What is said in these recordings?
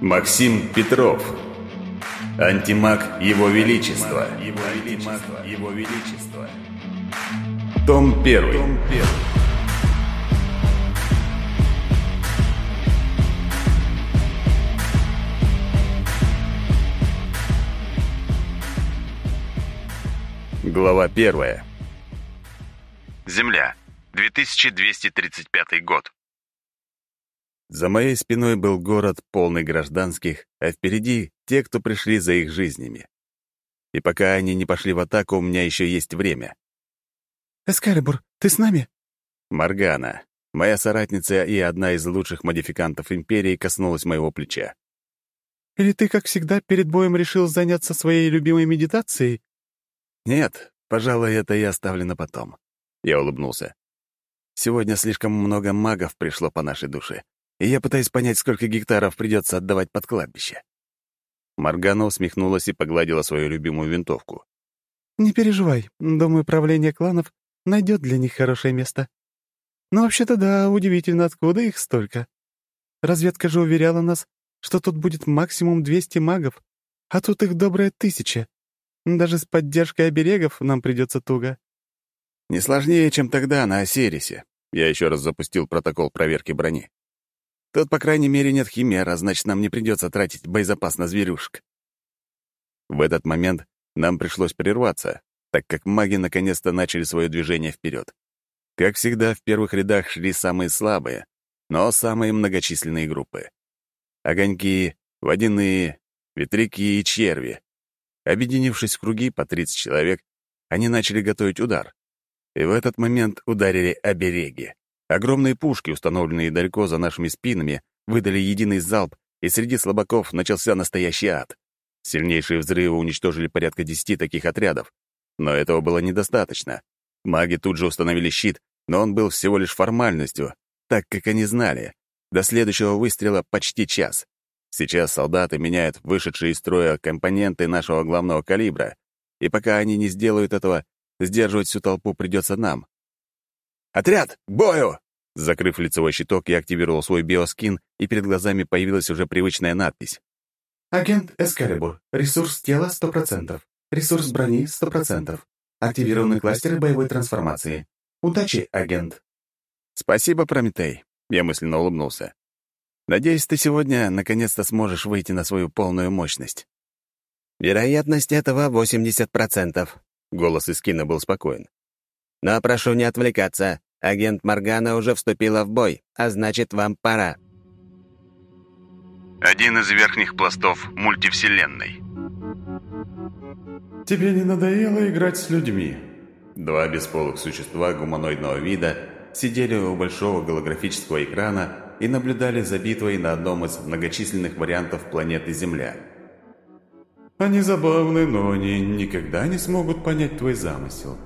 Максим Петров. Антимаг Его Величества. Его Величество. Его Величество. Том 1. Том 1. Глава 1. Земля. 2235 год. За моей спиной был город, полный гражданских, а впереди те, кто пришли за их жизнями. И пока они не пошли в атаку, у меня еще есть время. «Эскалибур, ты с нами?» Маргана, моя соратница и одна из лучших модификантов Империи, коснулась моего плеча. «Или ты, как всегда, перед боем решил заняться своей любимой медитацией?» «Нет, пожалуй, это я оставлю на потом». Я улыбнулся. «Сегодня слишком много магов пришло по нашей душе и я пытаюсь понять, сколько гектаров придется отдавать под кладбище». Маргана усмехнулась и погладила свою любимую винтовку. «Не переживай. Думаю, правление кланов найдет для них хорошее место. Но вообще-то да, удивительно, откуда их столько. Разведка же уверяла нас, что тут будет максимум 200 магов, а тут их добрая тысяча. Даже с поддержкой оберегов нам придется туго». «Не сложнее, чем тогда на Осирисе». Я еще раз запустил протокол проверки брони. Тут, по крайней мере, нет химер, а значит, нам не придется тратить боезапас на зверюшек. В этот момент нам пришлось прерваться, так как маги наконец-то начали свое движение вперед. Как всегда, в первых рядах шли самые слабые, но самые многочисленные группы. Огоньки, водяные, ветряки и черви. Объединившись в круги по 30 человек, они начали готовить удар. И в этот момент ударили обереги. Огромные пушки, установленные далеко за нашими спинами, выдали единый залп, и среди слабаков начался настоящий ад. Сильнейшие взрывы уничтожили порядка десяти таких отрядов. Но этого было недостаточно. Маги тут же установили щит, но он был всего лишь формальностью, так как они знали. До следующего выстрела почти час. Сейчас солдаты меняют вышедшие из строя компоненты нашего главного калибра, и пока они не сделают этого, сдерживать всю толпу придется нам. «Отряд, к бою!» Закрыв лицевой щиток, я активировал свой биоскин, и перед глазами появилась уже привычная надпись. «Агент Эскалибур. Ресурс тела 100%. Ресурс брони 100%. Активированы кластеры боевой трансформации. Удачи, агент!» «Спасибо, Прометей», — я мысленно улыбнулся. «Надеюсь, ты сегодня наконец-то сможешь выйти на свою полную мощность». «Вероятность этого 80%, — голос Искина был спокоен. Но прошу не отвлекаться. Агент Моргана уже вступила в бой, а значит, вам пора. Один из верхних пластов мультивселенной. Тебе не надоело играть с людьми? Два бесполых существа гуманоидного вида сидели у большого голографического экрана и наблюдали за битвой на одном из многочисленных вариантов планеты Земля. Они забавны, но они никогда не смогут понять твой замысел.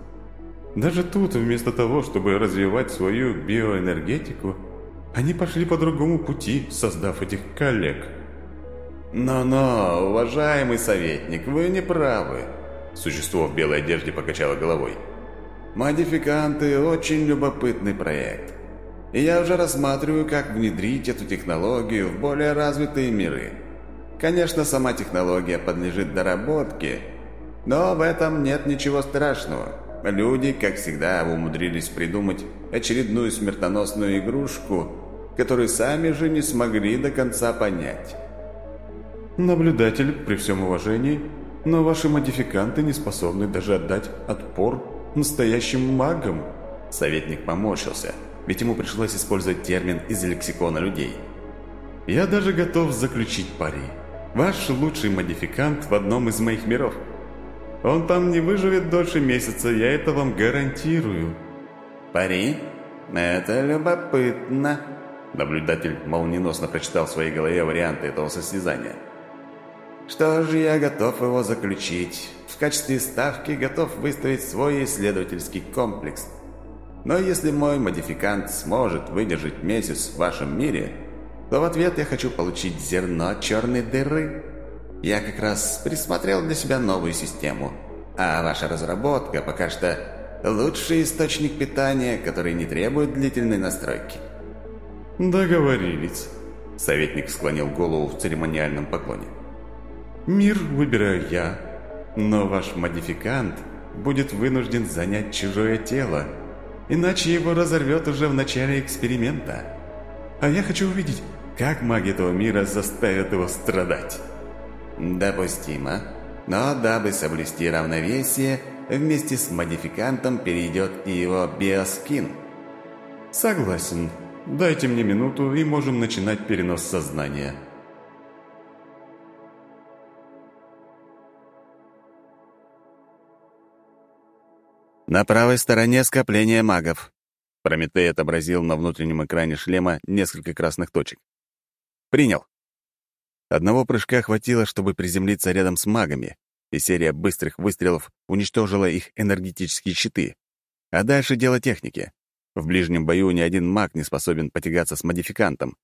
Даже тут, вместо того, чтобы развивать свою биоэнергетику, они пошли по другому пути, создав этих коллег. «Но-но, уважаемый советник, вы не правы», – существо в белой одежде покачало головой. «Модификанты – очень любопытный проект. И я уже рассматриваю, как внедрить эту технологию в более развитые миры. Конечно, сама технология подлежит доработке, но в этом нет ничего страшного». Люди, как всегда, умудрились придумать очередную смертоносную игрушку, которую сами же не смогли до конца понять. Наблюдатель, при всем уважении, но ваши модификанты не способны даже отдать отпор настоящим магам. Советник поморщился, ведь ему пришлось использовать термин из лексикона людей. Я даже готов заключить пари. Ваш лучший модификант в одном из моих миров – он там не выживет дольше месяца, я это вам гарантирую». «Пари? Это любопытно». Наблюдатель молниеносно прочитал в своей голове варианты этого состязания. «Что же, я готов его заключить. В качестве ставки готов выставить свой исследовательский комплекс. Но если мой модификант сможет выдержать месяц в вашем мире, то в ответ я хочу получить зерно черной дыры». Я как раз присмотрел для себя новую систему. А ваша разработка пока что лучший источник питания, который не требует длительной настройки. Договорились. Советник склонил голову в церемониальном поклоне. «Мир выбираю я, но ваш модификант будет вынужден занять чужое тело, иначе его разорвет уже в начале эксперимента. А я хочу увидеть, как маги этого мира заставят его страдать». «Допустимо, но дабы соблюсти равновесие, вместе с модификантом перейдет и его биоскин». «Согласен. Дайте мне минуту, и можем начинать перенос сознания». На правой стороне скопление магов. Прометей отобразил на внутреннем экране шлема несколько красных точек. Принял. Одного прыжка хватило, чтобы приземлиться рядом с магами, и серия быстрых выстрелов уничтожила их энергетические щиты. А дальше дело техники. В ближнем бою ни один маг не способен потягаться с модификантом,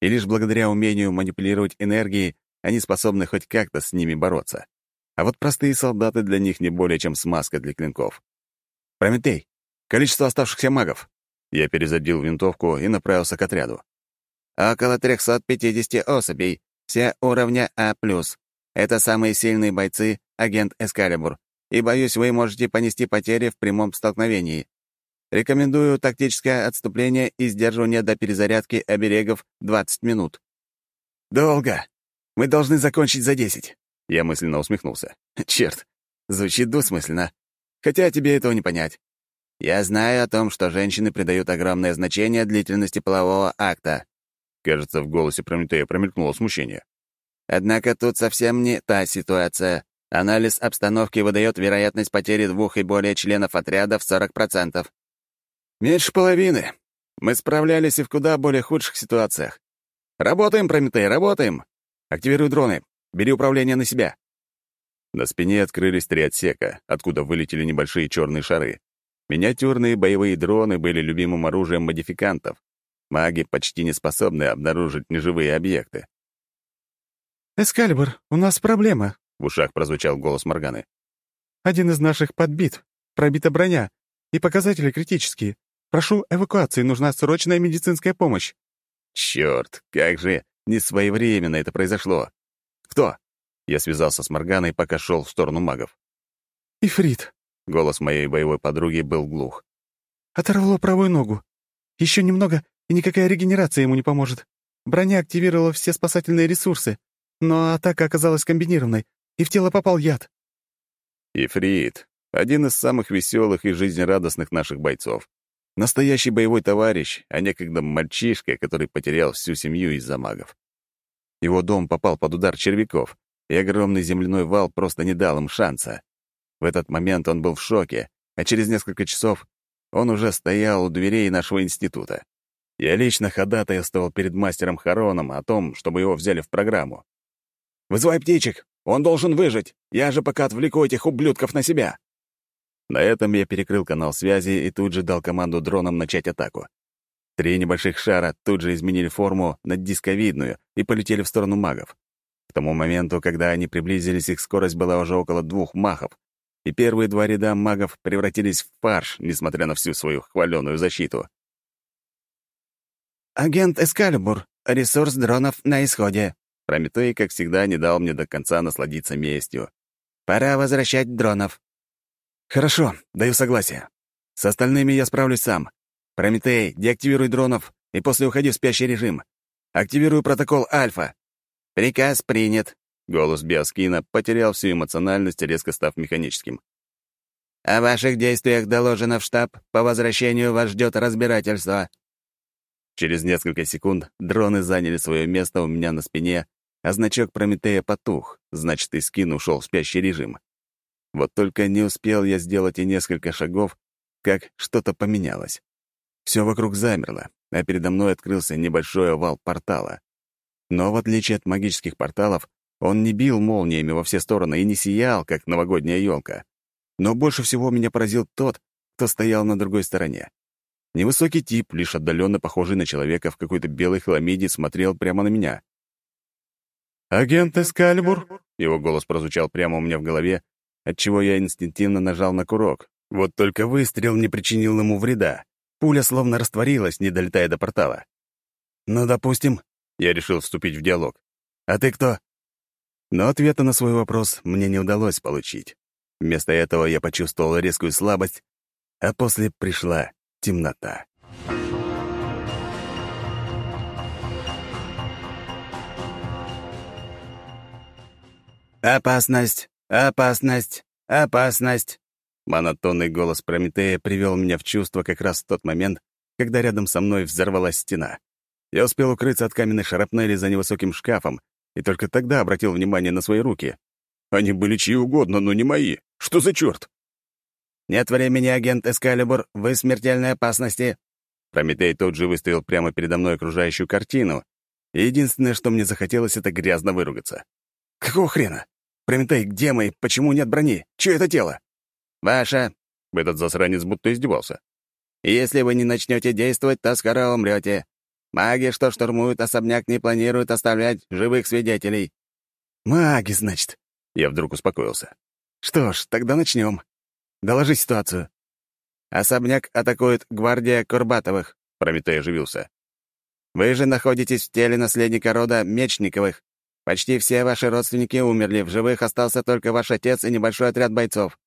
и лишь благодаря умению манипулировать энергией они способны хоть как-то с ними бороться. А вот простые солдаты для них не более чем смазка для клинков. «Прометей, количество оставшихся магов!» Я перезадил винтовку и направился к отряду. «Около 350 особей, все уровня А+. Это самые сильные бойцы, агент Эскалибур, и, боюсь, вы можете понести потери в прямом столкновении. Рекомендую тактическое отступление и сдерживание до перезарядки оберегов 20 минут». «Долго. Мы должны закончить за 10». Я мысленно усмехнулся. «Черт, звучит двусмысленно. Хотя тебе этого не понять. Я знаю о том, что женщины придают огромное значение длительности полового акта». Кажется, в голосе Прометея промелькнуло смущение. Однако тут совсем не та ситуация. Анализ обстановки выдает вероятность потери двух и более членов отряда в 40%. Меньше половины. Мы справлялись и в куда более худших ситуациях. Работаем, Прометей, работаем. Активируй дроны. Бери управление на себя. На спине открылись три отсека, откуда вылетели небольшие черные шары. Миниатюрные боевые дроны были любимым оружием модификантов. Маги почти не способны обнаружить неживые объекты. «Эскалибур, у нас проблема», — в ушах прозвучал голос Морганы. «Один из наших подбит, пробита броня, и показатели критические. Прошу эвакуации, нужна срочная медицинская помощь». Черт, как же несвоевременно это произошло. Кто? Я связался с Морганой, пока шел в сторону магов. «Ифрит», — голос моей боевой подруги был глух. «Оторвало правую ногу. Еще немного, и никакая регенерация ему не поможет. Броня активировала все спасательные ресурсы. Но атака оказалась комбинированной, и в тело попал яд. Ифрит — один из самых веселых и жизнерадостных наших бойцов. Настоящий боевой товарищ, а некогда мальчишка, который потерял всю семью из-за магов. Его дом попал под удар червяков, и огромный земляной вал просто не дал им шанса. В этот момент он был в шоке, а через несколько часов он уже стоял у дверей нашего института. Я лично ходатайствовал перед мастером Хароном о том, чтобы его взяли в программу. Вызывай птичек! Он должен выжить! Я же пока отвлеку этих ублюдков на себя!» На этом я перекрыл канал связи и тут же дал команду дронам начать атаку. Три небольших шара тут же изменили форму на дисковидную и полетели в сторону магов. К тому моменту, когда они приблизились, их скорость была уже около двух махов, и первые два ряда магов превратились в фарш, несмотря на всю свою хваленую защиту. «Агент Эскалибур, ресурс дронов на исходе», Прометей, как всегда, не дал мне до конца насладиться местью. «Пора возвращать дронов». «Хорошо, даю согласие. С остальными я справлюсь сам. Прометей, деактивируй дронов и после уходи в спящий режим. Активирую протокол Альфа». «Приказ принят». Голос Биоскина потерял всю эмоциональность, резко став механическим. «О ваших действиях доложено в штаб. По возвращению вас ждет разбирательство». Через несколько секунд дроны заняли свое место у меня на спине, а значок Прометея потух, значит, Искин ушел в спящий режим. Вот только не успел я сделать и несколько шагов, как что-то поменялось. Все вокруг замерло, а передо мной открылся небольшой овал портала. Но в отличие от магических порталов, он не бил молниями во все стороны и не сиял, как новогодняя елка. Но больше всего меня поразил тот, кто стоял на другой стороне. Невысокий тип, лишь отдаленно похожий на человека в какой-то белой хламиде, смотрел прямо на меня. «Агент Эскалибур?» Его голос прозвучал прямо у меня в голове, отчего я инстинктивно нажал на курок. Вот только выстрел не причинил ему вреда. Пуля словно растворилась, не долетая до портала. «Ну, допустим, Я решил вступить в диалог. «А ты кто?» Но ответа на свой вопрос мне не удалось получить. Вместо этого я почувствовал резкую слабость, а после пришла темнота. «Опасность! Опасность! Опасность!» Монотонный голос Прометея привел меня в чувство как раз в тот момент, когда рядом со мной взорвалась стена. Я успел укрыться от каменной шарапнели за невысоким шкафом, и только тогда обратил внимание на свои руки. Они были чьи угодно, но не мои. Что за черт? «Нет времени, агент Эскалибур, вы в смертельной опасности!» Прометей тут же выставил прямо передо мной окружающую картину, единственное, что мне захотелось, это грязно выругаться. «Какого хрена? Прометей, где мы? Почему нет брони? Чье это тело?» «Ваше». Этот засранец будто издевался. «Если вы не начнете действовать, то скоро умрете. Маги, что штурмуют особняк, не планируют оставлять живых свидетелей». «Маги, значит?» Я вдруг успокоился. «Что ж, тогда начнем. Доложи ситуацию». «Особняк атакует гвардия Курбатовых», — Прометей оживился. «Вы же находитесь в теле наследника рода Мечниковых. Почти все ваши родственники умерли, в живых остался только ваш отец и небольшой отряд бойцов.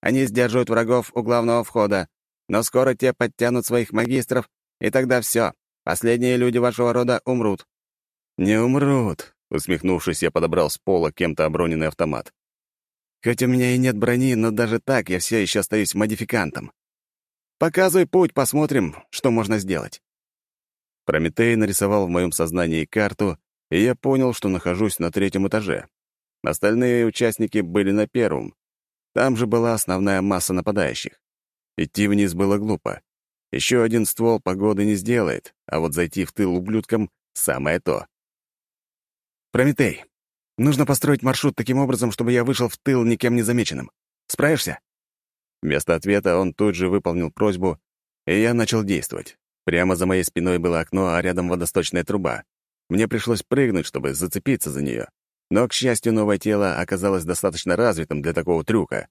Они сдерживают врагов у главного входа, но скоро те подтянут своих магистров, и тогда все. Последние люди вашего рода умрут». «Не умрут», — усмехнувшись, я подобрал с пола кем-то оброненный автомат. «Хоть у меня и нет брони, но даже так я все еще остаюсь модификантом. Показывай путь, посмотрим, что можно сделать». Прометей нарисовал в моем сознании карту, и я понял, что нахожусь на третьем этаже. Остальные участники были на первом. Там же была основная масса нападающих. Идти вниз было глупо. Еще один ствол погоды не сделает, а вот зайти в тыл ублюдкам — самое то. «Прометей, нужно построить маршрут таким образом, чтобы я вышел в тыл никем не замеченным. Справишься?» Вместо ответа он тут же выполнил просьбу, и я начал действовать. Прямо за моей спиной было окно, а рядом водосточная труба. Мне пришлось прыгнуть, чтобы зацепиться за нее. Но, к счастью, новое тело оказалось достаточно развитым для такого трюка.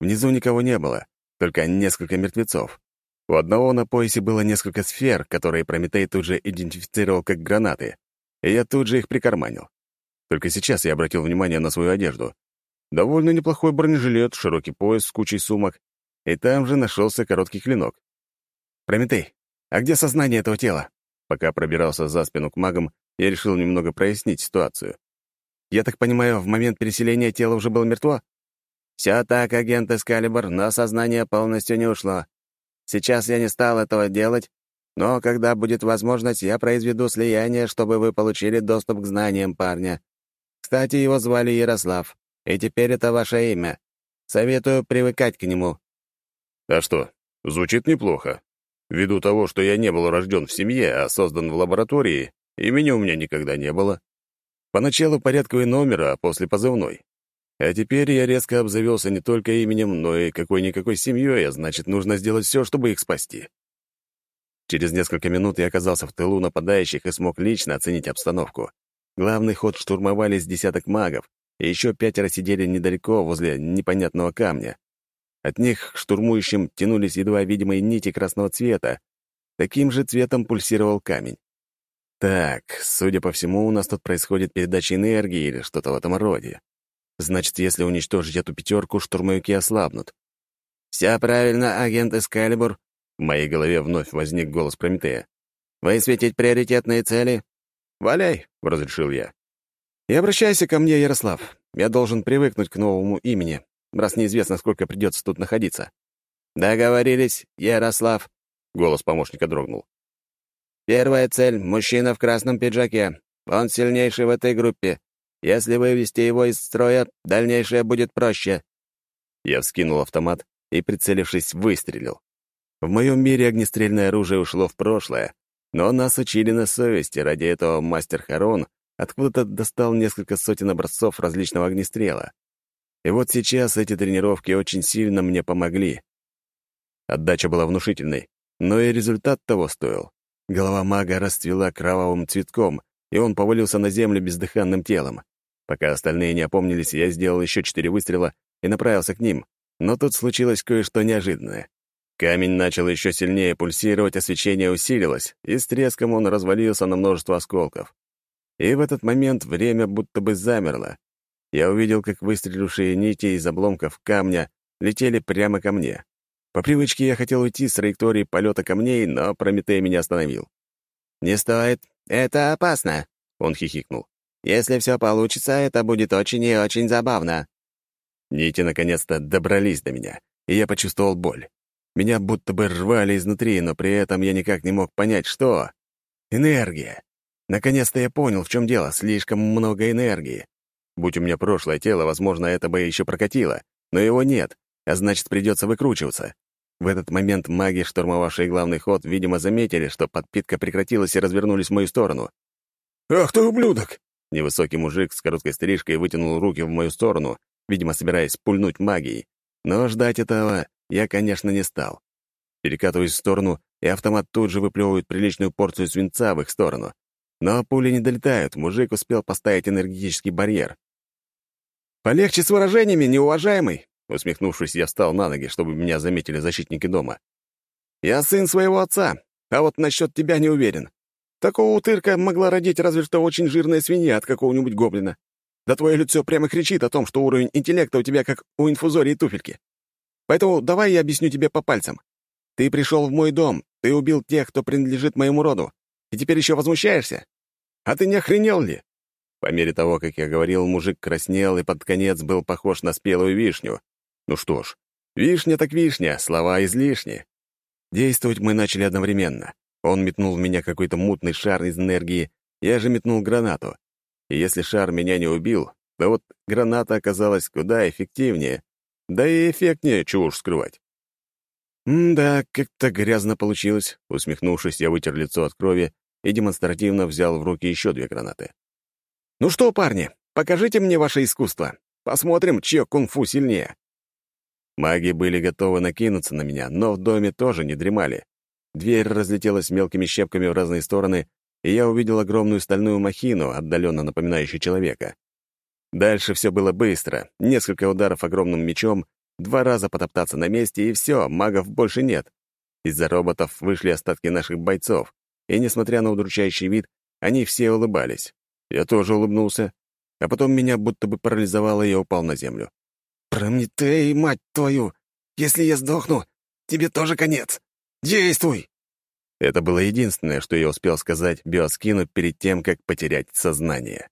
Внизу никого не было, только несколько мертвецов. У одного на поясе было несколько сфер, которые Прометей тут же идентифицировал как гранаты, и я тут же их прикарманил. Только сейчас я обратил внимание на свою одежду. Довольно неплохой бронежилет, широкий пояс с кучей сумок, и там же нашелся короткий клинок. «Прометей, а где сознание этого тела?» Пока пробирался за спину к магам, я решил немного прояснить ситуацию. Я так понимаю, в момент переселения тело уже было мертво? Все так, агент Эскалибр, но сознание полностью не ушло. Сейчас я не стал этого делать, но когда будет возможность, я произведу слияние, чтобы вы получили доступ к знаниям парня. Кстати, его звали Ярослав, и теперь это ваше имя. Советую привыкать к нему». «А что, звучит неплохо. Ввиду того, что я не был рожден в семье, а создан в лаборатории, имени у меня никогда не было. Поначалу порядковый номер, а после позывной. А теперь я резко обзавелся не только именем, но и какой-никакой семьей, а значит, нужно сделать все, чтобы их спасти. Через несколько минут я оказался в тылу нападающих и смог лично оценить обстановку. Главный ход штурмовали с десяток магов, и еще пятеро сидели недалеко, возле непонятного камня. От них к штурмующим тянулись едва видимые нити красного цвета. Таким же цветом пульсировал камень. Так, судя по всему, у нас тут происходит передача энергии или что-то в этом роде. Значит, если уничтожить эту пятерку, штурмовики ослабнут. «Все правильно, агент Эскалибур», в моей голове вновь возник голос Прометея. «Высветить приоритетные цели?» «Валяй», — разрешил я. «И обращайся ко мне, Ярослав. Я должен привыкнуть к новому имени раз неизвестно, сколько придется тут находиться. «Договорились, Ярослав», — голос помощника дрогнул. «Первая цель — мужчина в красном пиджаке. Он сильнейший в этой группе. Если вывести его из строя, дальнейшее будет проще». Я вскинул автомат и, прицелившись, выстрелил. В моем мире огнестрельное оружие ушло в прошлое, но нас учили на совести, ради этого мастер Харон откуда-то достал несколько сотен образцов различного огнестрела. И вот сейчас эти тренировки очень сильно мне помогли. Отдача была внушительной, но и результат того стоил. Голова мага расцвела кровавым цветком, и он повалился на землю бездыханным телом. Пока остальные не опомнились, я сделал еще четыре выстрела и направился к ним. Но тут случилось кое-что неожиданное. Камень начал еще сильнее пульсировать, а свечение усилилось, и с треском он развалился на множество осколков. И в этот момент время будто бы замерло. Я увидел, как выстрелившие нити из обломков камня летели прямо ко мне. По привычке я хотел уйти с траектории полета камней, но Прометей меня остановил. «Не стоит. Это опасно», — он хихикнул. «Если все получится, это будет очень и очень забавно». Нити наконец-то добрались до меня, и я почувствовал боль. Меня будто бы рвали изнутри, но при этом я никак не мог понять, что. Энергия. Наконец-то я понял, в чем дело. Слишком много энергии. Будь у меня прошлое тело, возможно, это бы еще прокатило. Но его нет, а значит, придется выкручиваться. В этот момент маги, штурмовавшие главный ход, видимо, заметили, что подпитка прекратилась и развернулись в мою сторону. «Ах ты, ублюдок!» Невысокий мужик с короткой стрижкой вытянул руки в мою сторону, видимо, собираясь пульнуть магией. Но ждать этого я, конечно, не стал. Перекатываюсь в сторону, и автомат тут же выплевывает приличную порцию свинца в их сторону. Но пули не долетают, мужик успел поставить энергетический барьер. «Полегче с выражениями, неуважаемый!» Усмехнувшись, я встал на ноги, чтобы меня заметили защитники дома. «Я сын своего отца, а вот насчет тебя не уверен. Такого утырка могла родить разве что очень жирная свинья от какого-нибудь гоблина. Да твое лицо прямо кричит о том, что уровень интеллекта у тебя как у инфузории туфельки. Поэтому давай я объясню тебе по пальцам. Ты пришел в мой дом, ты убил тех, кто принадлежит моему роду, и теперь еще возмущаешься? А ты не охренел ли?» По мере того, как я говорил, мужик краснел и под конец был похож на спелую вишню. Ну что ж, вишня так вишня, слова излишни. Действовать мы начали одновременно. Он метнул в меня какой-то мутный шар из энергии, я же метнул гранату. И если шар меня не убил, то вот граната оказалась куда эффективнее, да и эффектнее, чего уж скрывать. «М-да, как-то грязно получилось», — усмехнувшись, я вытер лицо от крови и демонстративно взял в руки еще две гранаты. «Ну что, парни, покажите мне ваше искусство. Посмотрим, чье кунг-фу сильнее». Маги были готовы накинуться на меня, но в доме тоже не дремали. Дверь разлетелась мелкими щепками в разные стороны, и я увидел огромную стальную махину, отдаленно напоминающую человека. Дальше все было быстро. Несколько ударов огромным мечом, два раза потоптаться на месте, и все, магов больше нет. Из-за роботов вышли остатки наших бойцов, и, несмотря на удручающий вид, они все улыбались. Я тоже улыбнулся, а потом меня будто бы парализовало, и я упал на землю. «Прометей, мать твою! Если я сдохну, тебе тоже конец! Действуй!» Это было единственное, что я успел сказать Биоскину перед тем, как потерять сознание.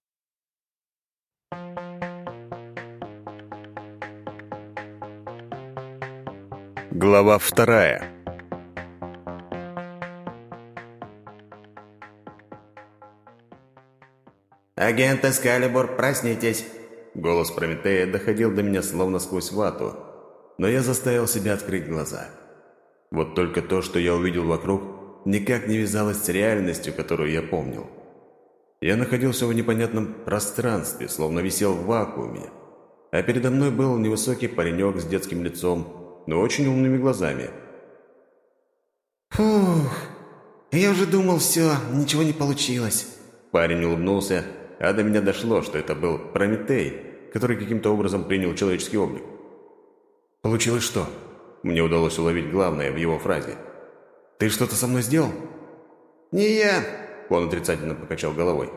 Глава вторая. «Агент Эскалибур, проснитесь!» Голос Прометея доходил до меня словно сквозь вату, но я заставил себя открыть глаза. Вот только то, что я увидел вокруг, никак не вязалось с реальностью, которую я помнил. Я находился в непонятном пространстве, словно висел в вакууме, а передо мной был невысокий паренек с детским лицом, но очень умными глазами. «Фух, я уже думал, все, ничего не получилось». Парень улыбнулся, а до меня дошло, что это был Прометей, который каким-то образом принял человеческий облик. «Получилось что?» Мне удалось уловить главное в его фразе. «Ты что-то со мной сделал?» «Не я», — он отрицательно покачал головой.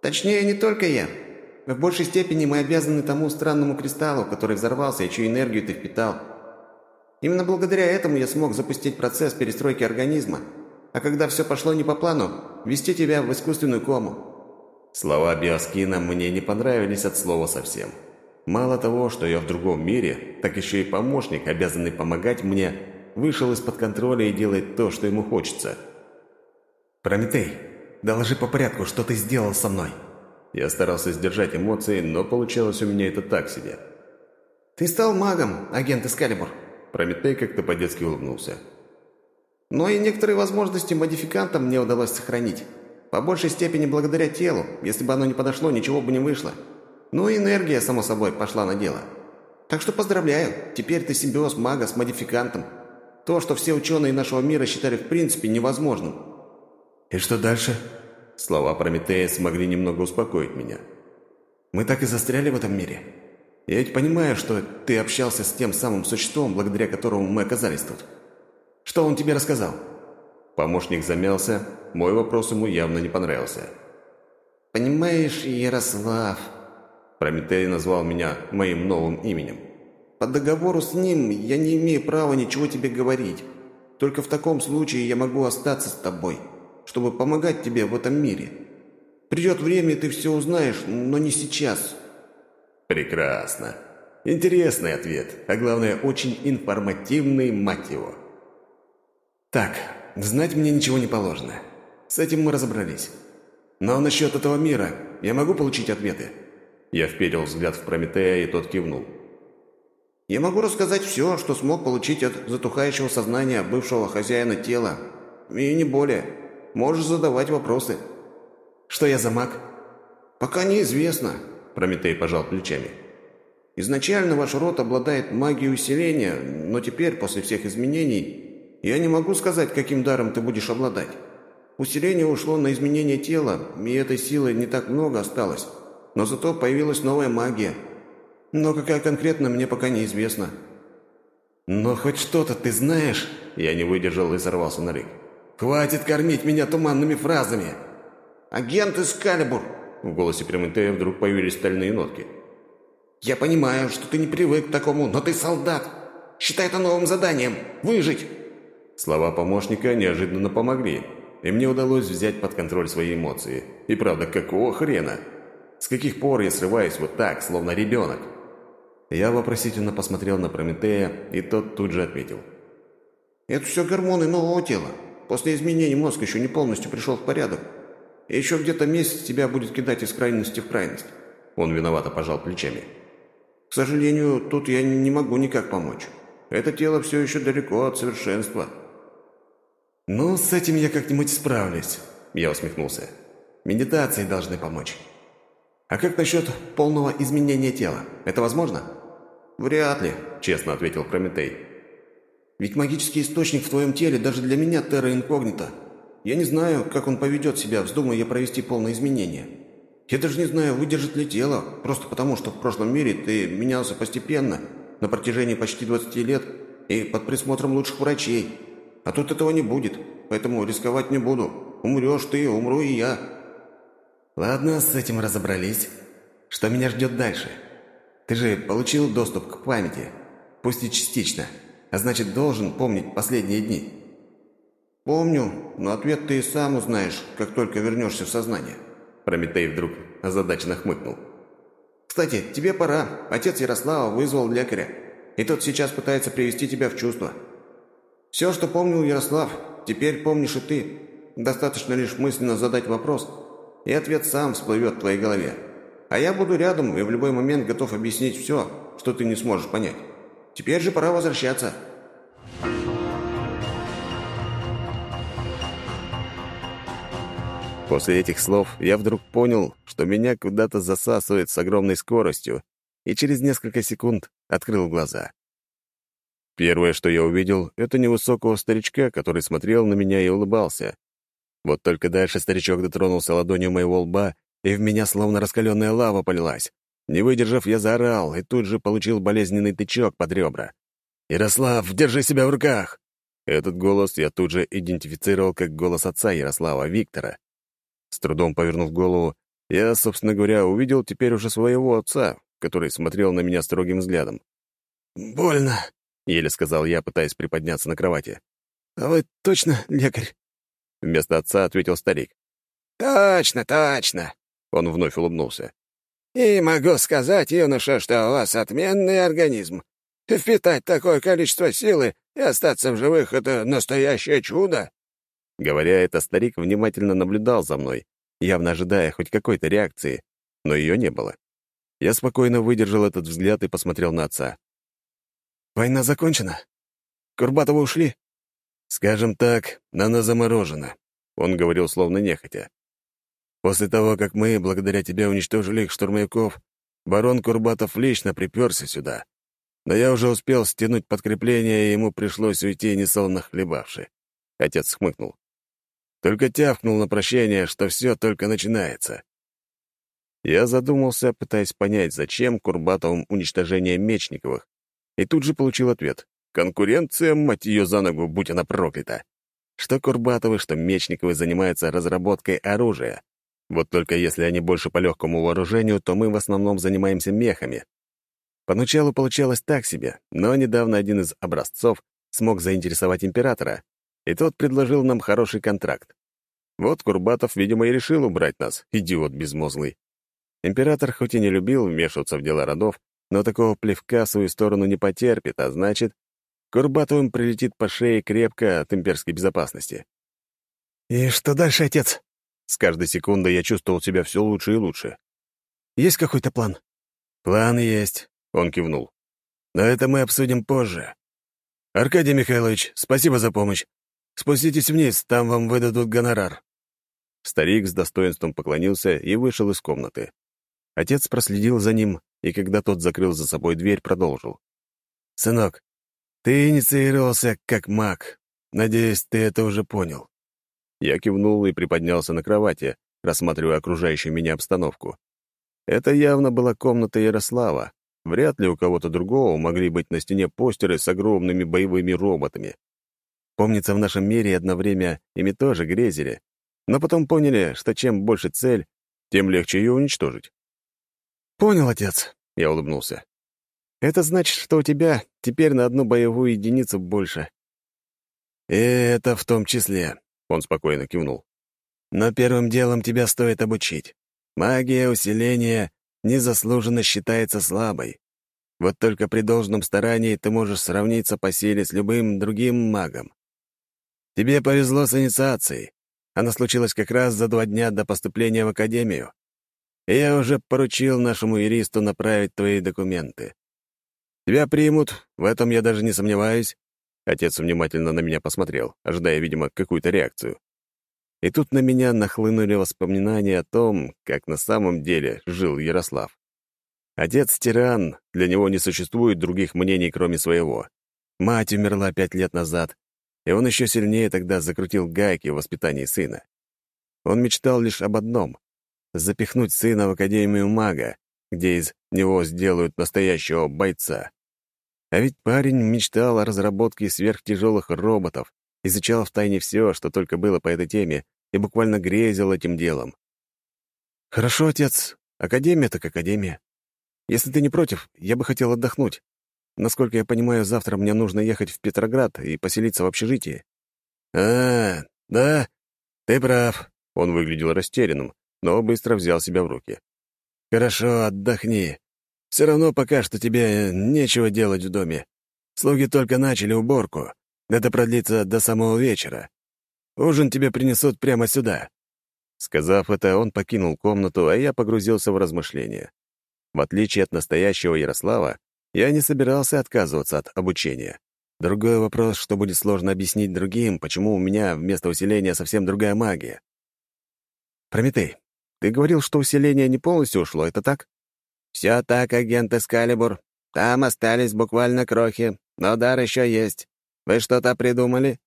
«Точнее, не только я. В большей степени мы обязаны тому странному кристаллу, который взорвался и чью энергию ты впитал. Именно благодаря этому я смог запустить процесс перестройки организма, а когда все пошло не по плану, ввести тебя в искусственную кому». Слова Биоскина мне не понравились от слова совсем. Мало того, что я в другом мире, так еще и помощник, обязанный помогать мне, вышел из-под контроля и делает то, что ему хочется. «Прометей, доложи по порядку, что ты сделал со мной». Я старался сдержать эмоции, но получалось у меня это так себе. «Ты стал магом, агент Эскалибур», Прометей как-то по-детски улыбнулся. «Но и некоторые возможности модификантам мне удалось сохранить. По большей степени благодаря телу. Если бы оно не подошло, ничего бы не вышло. Ну и энергия, само собой, пошла на дело. Так что поздравляю, теперь ты симбиоз мага с модификантом. То, что все ученые нашего мира считали в принципе невозможным». «И что дальше?» Слова Прометея смогли немного успокоить меня. «Мы так и застряли в этом мире?» Я ведь понимаю, что ты общался с тем самым существом, благодаря которому мы оказались тут. Что он тебе рассказал?» Помощник замялся, мой вопрос ему явно не понравился. «Понимаешь, Ярослав...» Прометей назвал меня моим новым именем. «По договору с ним я не имею права ничего тебе говорить. Только в таком случае я могу остаться с тобой, чтобы помогать тебе в этом мире. Придет время, и ты все узнаешь, но не сейчас». «Прекрасно. Интересный ответ, а главное, очень информативный, мать его. Так, знать мне ничего не положено. С этим мы разобрались. Но насчет этого мира я могу получить ответы?» Я вперил взгляд в Прометея, и тот кивнул. «Я могу рассказать все, что смог получить от затухающего сознания бывшего хозяина тела. И не более. Можешь задавать вопросы». «Что я за маг?» «Пока неизвестно», — Прометей пожал плечами. Изначально ваш род обладает магией усиления, но теперь, после всех изменений, я не могу сказать, каким даром ты будешь обладать. Усиление ушло на изменение тела, и этой силы не так много осталось. Но зато появилась новая магия. Но какая конкретно, мне пока неизвестно. «Но хоть что-то ты знаешь?» Я не выдержал и сорвался на рык. «Хватит кормить меня туманными фразами!» «Агент Эскалибур!» В голосе Прометея вдруг появились стальные нотки. «Я понимаю, что ты не привык к такому, но ты солдат. Считай это новым заданием. Выжить!» Слова помощника неожиданно помогли, и мне удалось взять под контроль свои эмоции. И правда, какого хрена? С каких пор я срываюсь вот так, словно ребенок? Я вопросительно посмотрел на Прометея, и тот тут же ответил. «Это все гормоны нового тела. После изменений мозг еще не полностью пришел в порядок. И еще где-то месяц тебя будет кидать из крайности в крайность». Он виновато пожал плечами. К сожалению, тут я не могу никак помочь. Это тело все еще далеко от совершенства». «Ну, с этим я как-нибудь справлюсь», — я усмехнулся. «Медитации должны помочь». «А как насчет полного изменения тела? Это возможно?» «Вряд ли», — честно ответил Прометей. «Ведь магический источник в твоем теле даже для меня терра инкогнито. Я не знаю, как он поведет себя, вздумая я провести полное изменение. Я даже не знаю, выдержит ли тело, просто потому, что в прошлом мире ты менялся постепенно, на протяжении почти 20 лет и под присмотром лучших врачей. А тут этого не будет, поэтому рисковать не буду. Умрешь ты, умру и я». «Ладно, с этим разобрались. Что меня ждет дальше? Ты же получил доступ к памяти, пусть и частично, а значит, должен помнить последние дни». «Помню, но ответ ты и сам узнаешь, как только вернешься в сознание». Прометей вдруг озадаченно хмыкнул. «Кстати, тебе пора. Отец Ярослава вызвал лекаря, и тот сейчас пытается привести тебя в чувство. Все, что помнил Ярослав, теперь помнишь и ты. Достаточно лишь мысленно задать вопрос, и ответ сам всплывет в твоей голове. А я буду рядом и в любой момент готов объяснить все, что ты не сможешь понять. Теперь же пора возвращаться». После этих слов я вдруг понял, что меня куда-то засасывает с огромной скоростью, и через несколько секунд открыл глаза. Первое, что я увидел, это невысокого старичка, который смотрел на меня и улыбался. Вот только дальше старичок дотронулся ладонью моего лба, и в меня словно раскаленная лава полилась. Не выдержав, я заорал и тут же получил болезненный тычок под ребра. «Ярослав, держи себя в руках!» Этот голос я тут же идентифицировал как голос отца Ярослава, Виктора. С трудом повернув голову, я, собственно говоря, увидел теперь уже своего отца, который смотрел на меня строгим взглядом. «Больно», — еле сказал я, пытаясь приподняться на кровати. «А вы точно лекарь?» Вместо отца ответил старик. «Точно, точно!» — он вновь улыбнулся. «И могу сказать, юноша, что у вас отменный организм. Впитать такое количество силы и остаться в живых — это настоящее чудо!» Говоря это, старик внимательно наблюдал за мной, явно ожидая хоть какой-то реакции, но ее не было. Я спокойно выдержал этот взгляд и посмотрел на отца. «Война закончена? Курбатовы ушли?» «Скажем так, она заморожена», — он говорил словно нехотя. «После того, как мы, благодаря тебе, уничтожили их штурмовиков, барон Курбатов лично приперся сюда. Но я уже успел стянуть подкрепление, и ему пришлось уйти, несолоно хлебавши». Отец хмыкнул. Только тявкнул на прощание, что все только начинается. Я задумался, пытаясь понять, зачем Курбатовым уничтожение Мечниковых, и тут же получил ответ. Конкуренция, мать ее за ногу, будь она проклята. Что Курбатовы, что Мечниковы занимаются разработкой оружия. Вот только если они больше по легкому вооружению, то мы в основном занимаемся мехами. Поначалу получалось так себе, но недавно один из образцов смог заинтересовать императора, и тот предложил нам хороший контракт. Вот Курбатов, видимо, и решил убрать нас, идиот безмозглый. Император хоть и не любил вмешиваться в дела родов, но такого плевка в свою сторону не потерпит, а значит, Курбатовым прилетит по шее крепко от имперской безопасности. «И что дальше, отец?» С каждой секундой я чувствовал себя все лучше и лучше. «Есть какой-то план?» «План есть», — он кивнул. «Но это мы обсудим позже. Аркадий Михайлович, спасибо за помощь. Спуститесь вниз, там вам выдадут гонорар». Старик с достоинством поклонился и вышел из комнаты. Отец проследил за ним, и когда тот закрыл за собой дверь, продолжил. «Сынок, ты инициировался как маг. Надеюсь, ты это уже понял». Я кивнул и приподнялся на кровати, рассматривая окружающую меня обстановку. Это явно была комната Ярослава. Вряд ли у кого-то другого могли быть на стене постеры с огромными боевыми роботами. Помнится, в нашем мире одно время ими тоже грезили, но потом поняли, что чем больше цель, тем легче ее уничтожить. «Понял, отец», — я улыбнулся. «Это значит, что у тебя теперь на одну боевую единицу больше». «И это в том числе», — он спокойно кивнул. «Но первым делом тебя стоит обучить. Магия усиления незаслуженно считается слабой. Вот только при должном старании ты можешь сравниться по силе с любым другим магом. Тебе повезло с инициацией. Она случилась как раз за два дня до поступления в академию и я уже поручил нашему юристу направить твои документы. Тебя примут, в этом я даже не сомневаюсь». Отец внимательно на меня посмотрел, ожидая, видимо, какую-то реакцию. И тут на меня нахлынули воспоминания о том, как на самом деле жил Ярослав. Отец — тиран, для него не существует других мнений, кроме своего. Мать умерла пять лет назад, и он еще сильнее тогда закрутил гайки в воспитании сына. Он мечтал лишь об одном запихнуть сына в Академию мага, где из него сделают настоящего бойца. А ведь парень мечтал о разработке сверхтяжелых роботов, изучал в тайне все, что только было по этой теме, и буквально грезил этим делом. «Хорошо, отец. Академия так академия. Если ты не против, я бы хотел отдохнуть. Насколько я понимаю, завтра мне нужно ехать в Петроград и поселиться в общежитии». «А, да, ты прав», — он выглядел растерянным, но быстро взял себя в руки. «Хорошо, отдохни. Все равно пока что тебе нечего делать в доме. Слуги только начали уборку. Это продлится до самого вечера. Ужин тебе принесут прямо сюда». Сказав это, он покинул комнату, а я погрузился в размышления. В отличие от настоящего Ярослава, я не собирался отказываться от обучения. Другой вопрос, что будет сложно объяснить другим, почему у меня вместо усиления совсем другая магия. «Прометей, ты говорил, что усиление не полностью ушло, это так? Все так, агент Эскалибур. Там остались буквально крохи, но дар еще есть. Вы что-то придумали?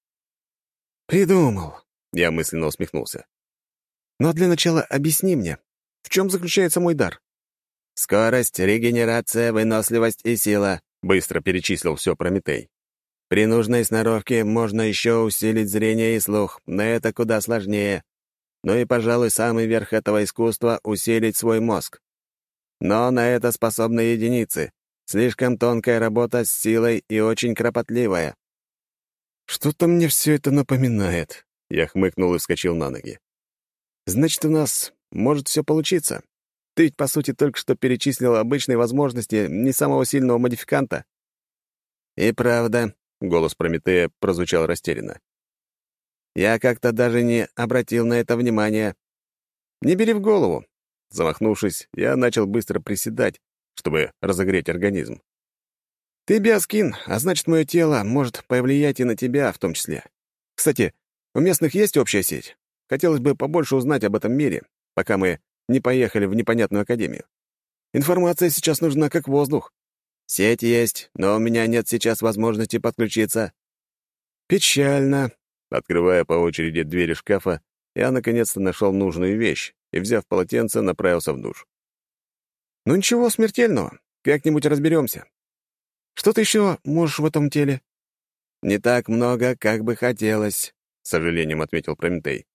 Придумал. Я мысленно усмехнулся. Но для начала объясни мне, в чем заключается мой дар? Скорость, регенерация, выносливость и сила. Быстро перечислил все Прометей. При нужной сноровке можно еще усилить зрение и слух, но это куда сложнее. Ну и, пожалуй, самый верх этого искусства — усилить свой мозг. Но на это способны единицы. Слишком тонкая работа с силой и очень кропотливая. «Что-то мне все это напоминает», — я хмыкнул и вскочил на ноги. «Значит, у нас может все получиться. Ты ведь, по сути, только что перечислил обычные возможности не самого сильного модификанта». «И правда», — голос Прометея прозвучал растерянно. Я как-то даже не обратил на это внимания. Не бери в голову. Замахнувшись, я начал быстро приседать, чтобы разогреть организм. Ты биоскин, а значит, мое тело может повлиять и на тебя в том числе. Кстати, у местных есть общая сеть? Хотелось бы побольше узнать об этом мире, пока мы не поехали в непонятную академию. Информация сейчас нужна как воздух. Сеть есть, но у меня нет сейчас возможности подключиться. Печально, Открывая по очереди двери шкафа, я наконец-то нашел нужную вещь и, взяв полотенце, направился в душ. «Ну ничего смертельного, как-нибудь разберемся. Что ты еще можешь в этом теле?» «Не так много, как бы хотелось», — с сожалением отметил Прометей.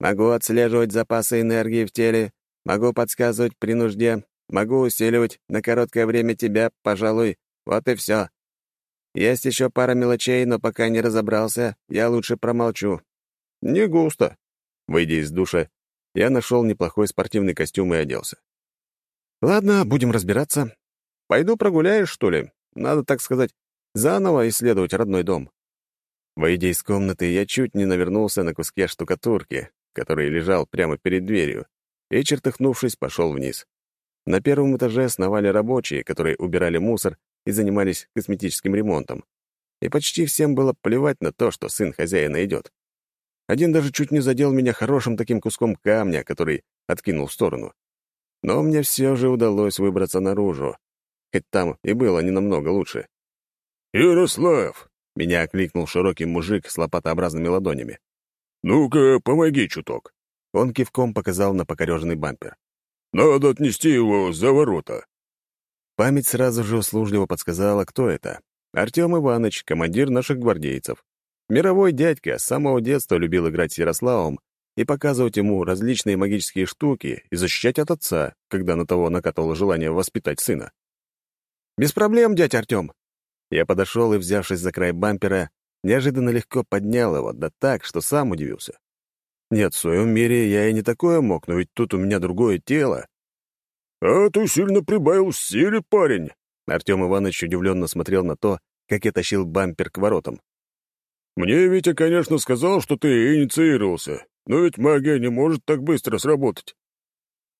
Могу отслеживать запасы энергии в теле, могу подсказывать при нужде, могу усиливать на короткое время тебя, пожалуй. Вот и все. Есть еще пара мелочей, но пока не разобрался, я лучше промолчу». «Не густо». Выйдя из душа, я нашел неплохой спортивный костюм и оделся. «Ладно, будем разбираться. Пойду прогуляешь, что ли? Надо, так сказать, заново исследовать родной дом». Выйдя из комнаты, я чуть не навернулся на куске штукатурки, который лежал прямо перед дверью, и, чертыхнувшись, пошел вниз. На первом этаже сновали рабочие, которые убирали мусор и занимались косметическим ремонтом. И почти всем было плевать на то, что сын хозяина идет. Один даже чуть не задел меня хорошим таким куском камня, который откинул в сторону. Но мне все же удалось выбраться наружу, хоть там и было не намного лучше. «Ярослав!» — меня окликнул широкий мужик с лопатообразными ладонями. «Ну-ка, помоги чуток». Он кивком показал на покореженный бампер. «Надо отнести его за ворота». Память сразу же услужливо подсказала, кто это. Артем Иванович, командир наших гвардейцев. Мировой дядька с самого детства любил играть с Ярославом и показывать ему различные магические штуки и защищать от отца, когда на того накатывало желание воспитать сына. «Без проблем, дядь Артем!» Я подошел и, взявшись за край бампера, неожиданно легко поднял его, да так, что сам удивился. Нет, в своем мире я и не такое мог, но ведь тут у меня другое тело. «А ты сильно прибавил в силе, парень!» Артем Иванович удивленно смотрел на то, как я тащил бампер к воротам. «Мне Витя, конечно, сказал, что ты инициировался, но ведь магия не может так быстро сработать».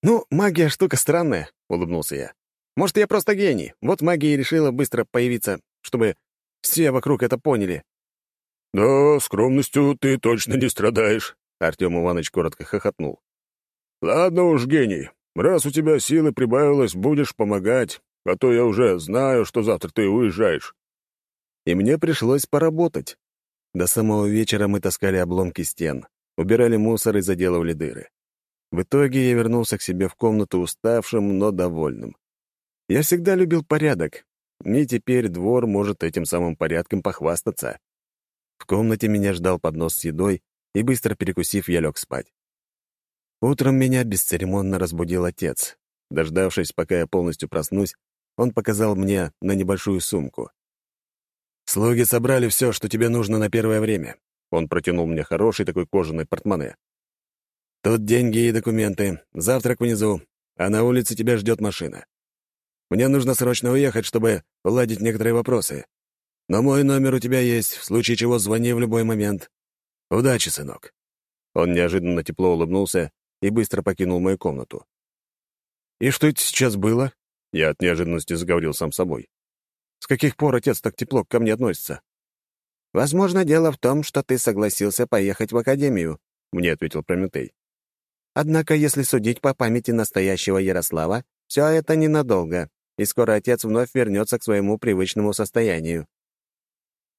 «Ну, магия — штука странная», — улыбнулся я. «Может, я просто гений. Вот магия и решила быстро появиться, чтобы все вокруг это поняли». «Да, скромностью ты точно не страдаешь», — Артем Иванович коротко хохотнул. «Ладно уж, гений, раз у тебя силы прибавилось, будешь помогать, а то я уже знаю, что завтра ты уезжаешь». И мне пришлось поработать. До самого вечера мы таскали обломки стен, убирали мусор и заделывали дыры. В итоге я вернулся к себе в комнату уставшим, но довольным. Я всегда любил порядок, и теперь двор может этим самым порядком похвастаться. В комнате меня ждал поднос с едой, и, быстро перекусив, я лег спать. Утром меня бесцеремонно разбудил отец. Дождавшись, пока я полностью проснусь, он показал мне на небольшую сумку. «Слуги собрали все, что тебе нужно на первое время». Он протянул мне хороший такой кожаный портмоне. «Тут деньги и документы, завтрак внизу, а на улице тебя ждет машина. Мне нужно срочно уехать, чтобы уладить некоторые вопросы. Но мой номер у тебя есть, в случае чего звони в любой момент. Удачи, сынок». Он неожиданно тепло улыбнулся и быстро покинул мою комнату. «И что это сейчас было?» Я от неожиданности заговорил сам собой. «С каких пор отец так тепло ко мне относится?» «Возможно, дело в том, что ты согласился поехать в академию», — мне ответил Прометей. «Однако, если судить по памяти настоящего Ярослава, все это ненадолго, и скоро отец вновь вернется к своему привычному состоянию».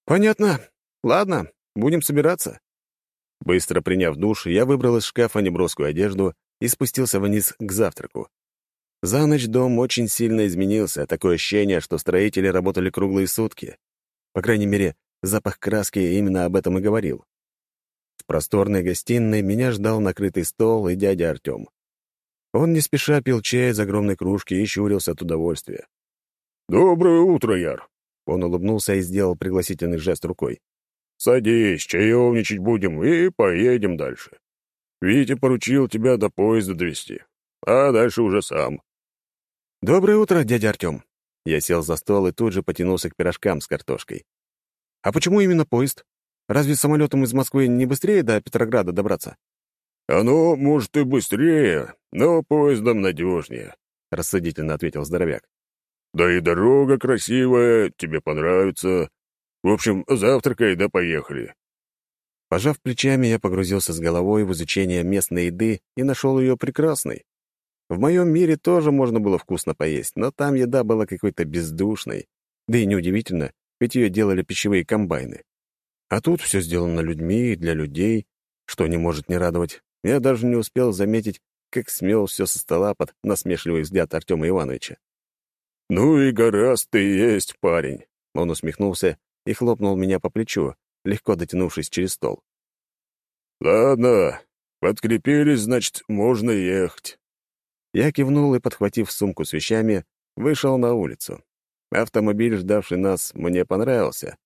«Понятно. Ладно, будем собираться». Быстро приняв душ, я выбрал из шкафа неброскую одежду и спустился вниз к завтраку. За ночь дом очень сильно изменился, такое ощущение, что строители работали круглые сутки. По крайней мере, запах краски именно об этом и говорил. В просторной гостиной меня ждал накрытый стол и дядя Артем. Он не спеша пил чай из огромной кружки и щурился от удовольствия. «Доброе утро, Яр!» Он улыбнулся и сделал пригласительный жест рукой. «Садись, чаевничать будем и поедем дальше. Витя поручил тебя до поезда довести, а дальше уже сам». «Доброе утро, дядя Артем!» Я сел за стол и тут же потянулся к пирожкам с картошкой. «А почему именно поезд? Разве самолетом из Москвы не быстрее до Петрограда добраться?» «Оно, может, и быстрее, но поездом надежнее», — рассудительно ответил здоровяк. «Да и дорога красивая, тебе понравится. В общем, завтракай да поехали». Пожав плечами, я погрузился с головой в изучение местной еды и нашел ее прекрасной. В моем мире тоже можно было вкусно поесть, но там еда была какой-то бездушной. Да и неудивительно, ведь ее делали пищевые комбайны. А тут все сделано людьми и для людей, что не может не радовать. Я даже не успел заметить, как смел все со стола под насмешливый взгляд Артема Ивановича. «Ну и гораздо ты есть, парень!» Он усмехнулся и хлопнул меня по плечу, легко дотянувшись через стол. «Ладно, Подкрепились, значит, можно ехать». Я кивнул и, подхватив сумку с вещами, вышел на улицу. Автомобиль, ждавший нас, мне понравился.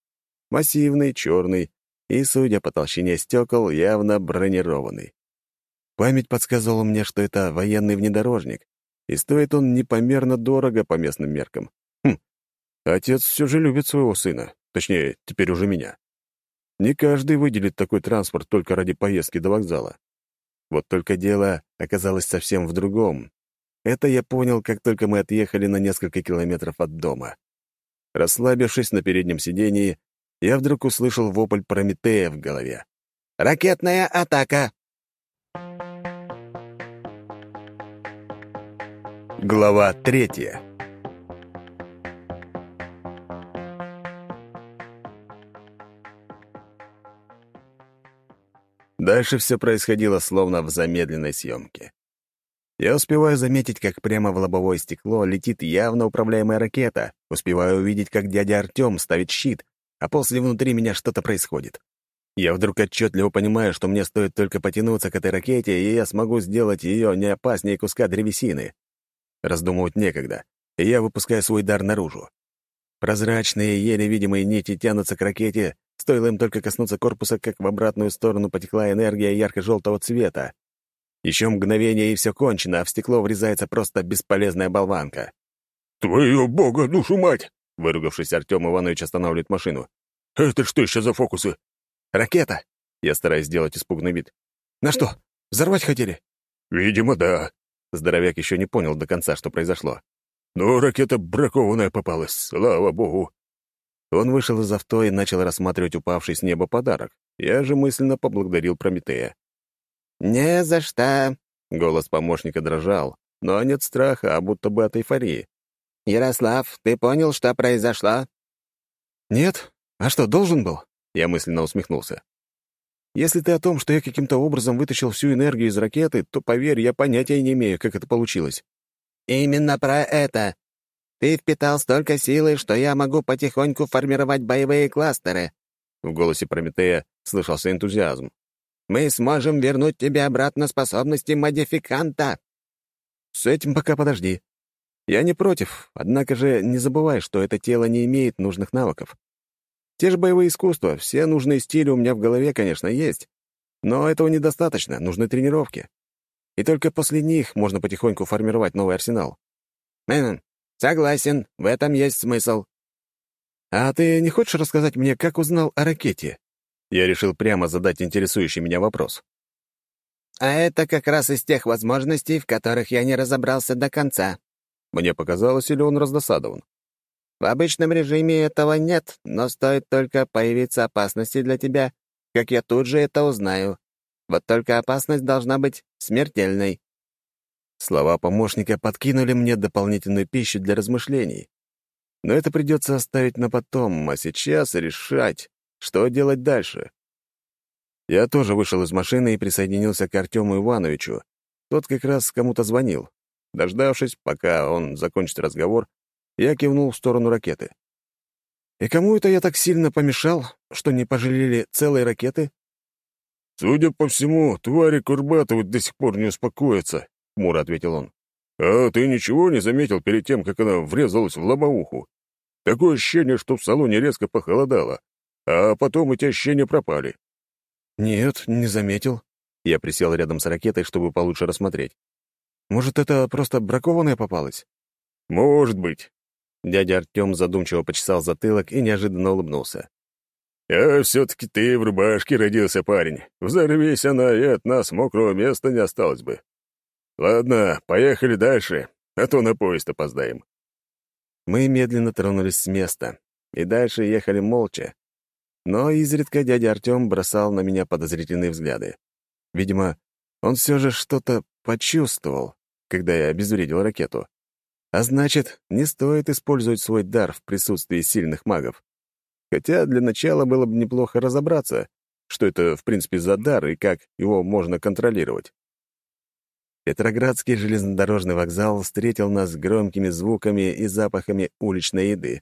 Массивный, черный и, судя по толщине стекол, явно бронированный. Память подсказывала мне, что это военный внедорожник, и стоит он непомерно дорого по местным меркам. Хм, отец все же любит своего сына, точнее, теперь уже меня. Не каждый выделит такой транспорт только ради поездки до вокзала. Вот только дело оказалось совсем в другом. Это я понял, как только мы отъехали на несколько километров от дома. Расслабившись на переднем сидении, я вдруг услышал вопль Прометея в голове. «Ракетная атака!» Глава третья Дальше все происходило словно в замедленной съемке. Я успеваю заметить, как прямо в лобовое стекло летит явно управляемая ракета, успеваю увидеть, как дядя Артем ставит щит, а после внутри меня что-то происходит. Я вдруг отчетливо понимаю, что мне стоит только потянуться к этой ракете, и я смогу сделать ее не опаснее куска древесины. Раздумывать некогда, и я выпускаю свой дар наружу. Прозрачные, еле видимые нити тянутся к ракете, стоило им только коснуться корпуса, как в обратную сторону потекла энергия ярко-желтого цвета. Еще мгновение, и все кончено, а в стекло врезается просто бесполезная болванка. «Твою бога, душу мать!» Выругавшись, Артем Иванович останавливает машину. «Это что еще за фокусы?» «Ракета!» Я стараюсь сделать испугный вид. «На что, взорвать хотели?» «Видимо, да». Здоровяк еще не понял до конца, что произошло. Но ракета бракованная попалась, слава богу. Он вышел из авто и начал рассматривать упавший с неба подарок. Я же мысленно поблагодарил Прометея. «Не за что!» — голос помощника дрожал, но не от страха, а будто бы от эйфории. «Ярослав, ты понял, что произошло?» «Нет. А что, должен был?» Я мысленно усмехнулся. «Если ты о том, что я каким-то образом вытащил всю энергию из ракеты, то, поверь, я понятия не имею, как это получилось. «Именно про это. Ты впитал столько силы, что я могу потихоньку формировать боевые кластеры». В голосе Прометея слышался энтузиазм. «Мы сможем вернуть тебе обратно способности модификанта». «С этим пока подожди. Я не против, однако же не забывай, что это тело не имеет нужных навыков. Те же боевые искусства, все нужные стили у меня в голове, конечно, есть. Но этого недостаточно, нужны тренировки и только после них можно потихоньку формировать новый арсенал. «Мэн, согласен, в этом есть смысл». «А ты не хочешь рассказать мне, как узнал о ракете?» Я решил прямо задать интересующий меня вопрос. «А это как раз из тех возможностей, в которых я не разобрался до конца». Мне показалось, или он раздосадован. «В обычном режиме этого нет, но стоит только появиться опасности для тебя, как я тут же это узнаю. Вот только опасность должна быть смертельной. Слова помощника подкинули мне дополнительную пищу для размышлений. Но это придется оставить на потом, а сейчас решать, что делать дальше. Я тоже вышел из машины и присоединился к Артему Ивановичу. Тот как раз кому-то звонил. Дождавшись, пока он закончит разговор, я кивнул в сторону ракеты. «И кому это я так сильно помешал, что не пожалели целой ракеты?» «Судя по всему, твари Курбатовы до сих пор не успокоятся», — хмуро ответил он. «А ты ничего не заметил перед тем, как она врезалась в лобовуху? Такое ощущение, что в салоне резко похолодало, а потом эти ощущения пропали». «Нет, не заметил». Я присел рядом с ракетой, чтобы получше рассмотреть. «Может, это просто бракованная попалась?» «Может быть». Дядя Артем задумчиво почесал затылок и неожиданно улыбнулся. «А все-таки ты в рубашке родился, парень. Взорвись она, и от нас мокрого места не осталось бы. Ладно, поехали дальше, а то на поезд опоздаем». Мы медленно тронулись с места, и дальше ехали молча. Но изредка дядя Артем бросал на меня подозрительные взгляды. Видимо, он все же что-то почувствовал, когда я обезвредил ракету. А значит, не стоит использовать свой дар в присутствии сильных магов. Хотя для начала было бы неплохо разобраться, что это, в принципе, за дар и как его можно контролировать. Петроградский железнодорожный вокзал встретил нас громкими звуками и запахами уличной еды.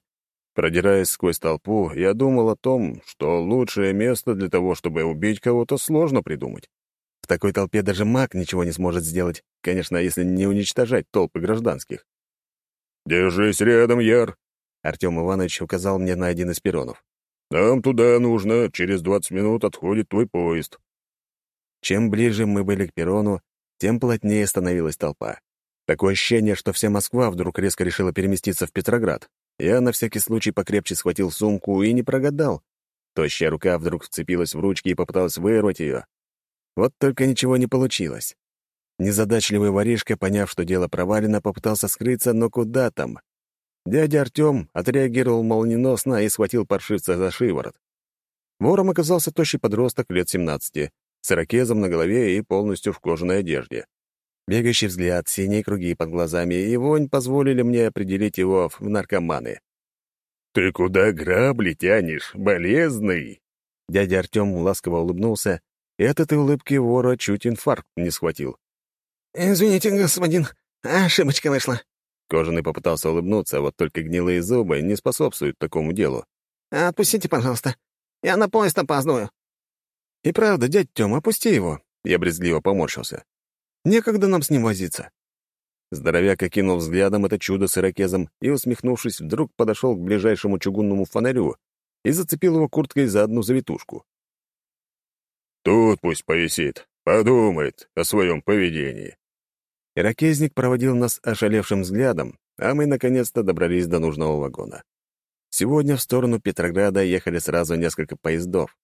Продираясь сквозь толпу, я думал о том, что лучшее место для того, чтобы убить кого-то, сложно придумать. В такой толпе даже маг ничего не сможет сделать, конечно, если не уничтожать толпы гражданских. «Держись рядом, Яр!» Артем Иванович указал мне на один из перронов. «Нам туда нужно. Через двадцать минут отходит твой поезд». Чем ближе мы были к перрону, тем плотнее становилась толпа. Такое ощущение, что вся Москва вдруг резко решила переместиться в Петроград. Я на всякий случай покрепче схватил сумку и не прогадал. Тощая рука вдруг вцепилась в ручки и попыталась вырвать ее. Вот только ничего не получилось. Незадачливый воришка, поняв, что дело провалено, попытался скрыться, но куда там? Дядя Артем отреагировал молниеносно и схватил паршивца за шиворот. Вором оказался тощий подросток лет 17, с ирокезом на голове и полностью в кожаной одежде. Бегающий взгляд, синие круги под глазами и вонь позволили мне определить его в наркоманы. «Ты куда грабли тянешь, болезный?» Дядя Артем ласково улыбнулся, и от этой улыбки вора чуть инфаркт не схватил. «Извините, господин, ошибочка вышла». Кожаный попытался улыбнуться, вот только гнилые зубы не способствуют такому делу. «Отпустите, пожалуйста. Я на поезд опаздываю». «И правда, дядь Тём, опусти его!» Я брезгливо поморщился. «Некогда нам с ним возиться». Здоровяк окинул взглядом это чудо с ирокезом и, усмехнувшись, вдруг подошел к ближайшему чугунному фонарю и зацепил его курткой за одну завитушку. «Тут пусть повисит, подумает о своем поведении». Ирокезник проводил нас ошалевшим взглядом, а мы наконец-то добрались до нужного вагона. Сегодня в сторону Петрограда ехали сразу несколько поездов,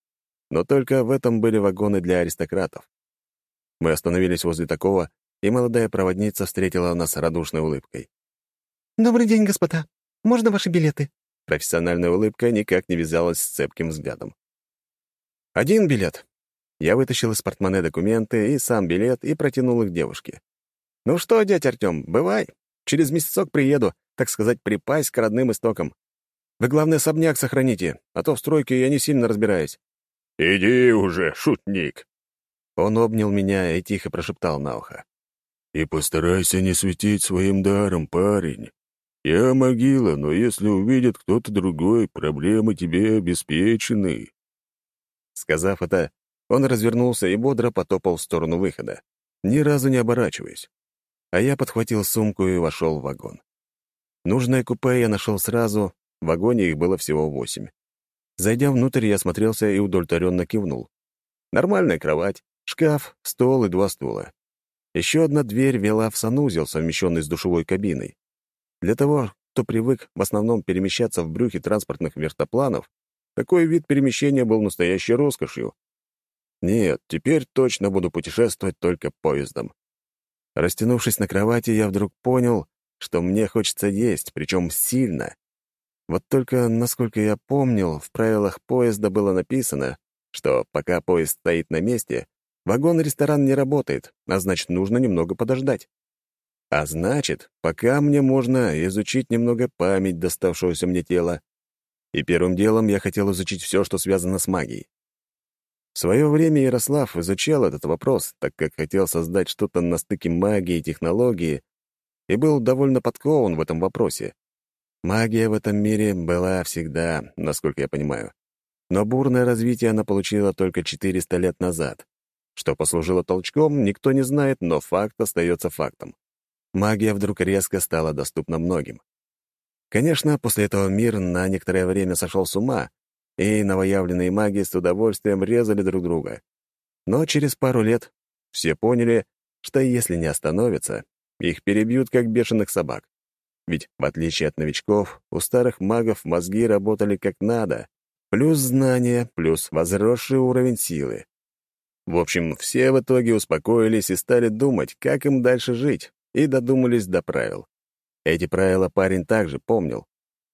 но только в этом были вагоны для аристократов. Мы остановились возле такого, и молодая проводница встретила нас радушной улыбкой. «Добрый день, господа. Можно ваши билеты?» Профессиональная улыбка никак не вязалась с цепким взглядом. «Один билет». Я вытащил из портмоне документы и сам билет и протянул их девушке. «Ну что, дядь Артем, бывай. Через месяцок приеду, так сказать, припасть к родным истокам. Вы, главное, особняк сохраните, а то в стройке я не сильно разбираюсь». «Иди уже, шутник!» Он обнял меня и тихо прошептал на ухо. «И постарайся не светить своим даром, парень. Я могила, но если увидит кто-то другой, проблемы тебе обеспечены». Сказав это, он развернулся и бодро потопал в сторону выхода, ни разу не оборачиваясь. А я подхватил сумку и вошел в вагон. Нужное купе я нашел сразу, в вагоне их было всего восемь. Зайдя внутрь, я осмотрелся и удовлетворенно кивнул. Нормальная кровать, шкаф, стол и два стула. Еще одна дверь вела в санузел, совмещенный с душевой кабиной. Для того, кто привык в основном перемещаться в брюхе транспортных вертопланов, такой вид перемещения был настоящей роскошью. Нет, теперь точно буду путешествовать только поездом. Растянувшись на кровати, я вдруг понял, что мне хочется есть, причем сильно. Вот только, насколько я помнил, в правилах поезда было написано, что пока поезд стоит на месте, Вагон-ресторан не работает, а значит, нужно немного подождать. А значит, пока мне можно изучить немного память доставшегося мне тела. И первым делом я хотел изучить все, что связано с магией. В свое время Ярослав изучал этот вопрос, так как хотел создать что-то на стыке магии и технологии, и был довольно подкован в этом вопросе. Магия в этом мире была всегда, насколько я понимаю. Но бурное развитие она получила только 400 лет назад. Что послужило толчком, никто не знает, но факт остается фактом. Магия вдруг резко стала доступна многим. Конечно, после этого мир на некоторое время сошел с ума, и новоявленные маги с удовольствием резали друг друга. Но через пару лет все поняли, что если не остановятся, их перебьют как бешеных собак. Ведь, в отличие от новичков, у старых магов мозги работали как надо, плюс знания, плюс возросший уровень силы. В общем, все в итоге успокоились и стали думать, как им дальше жить, и додумались до правил. Эти правила парень также помнил,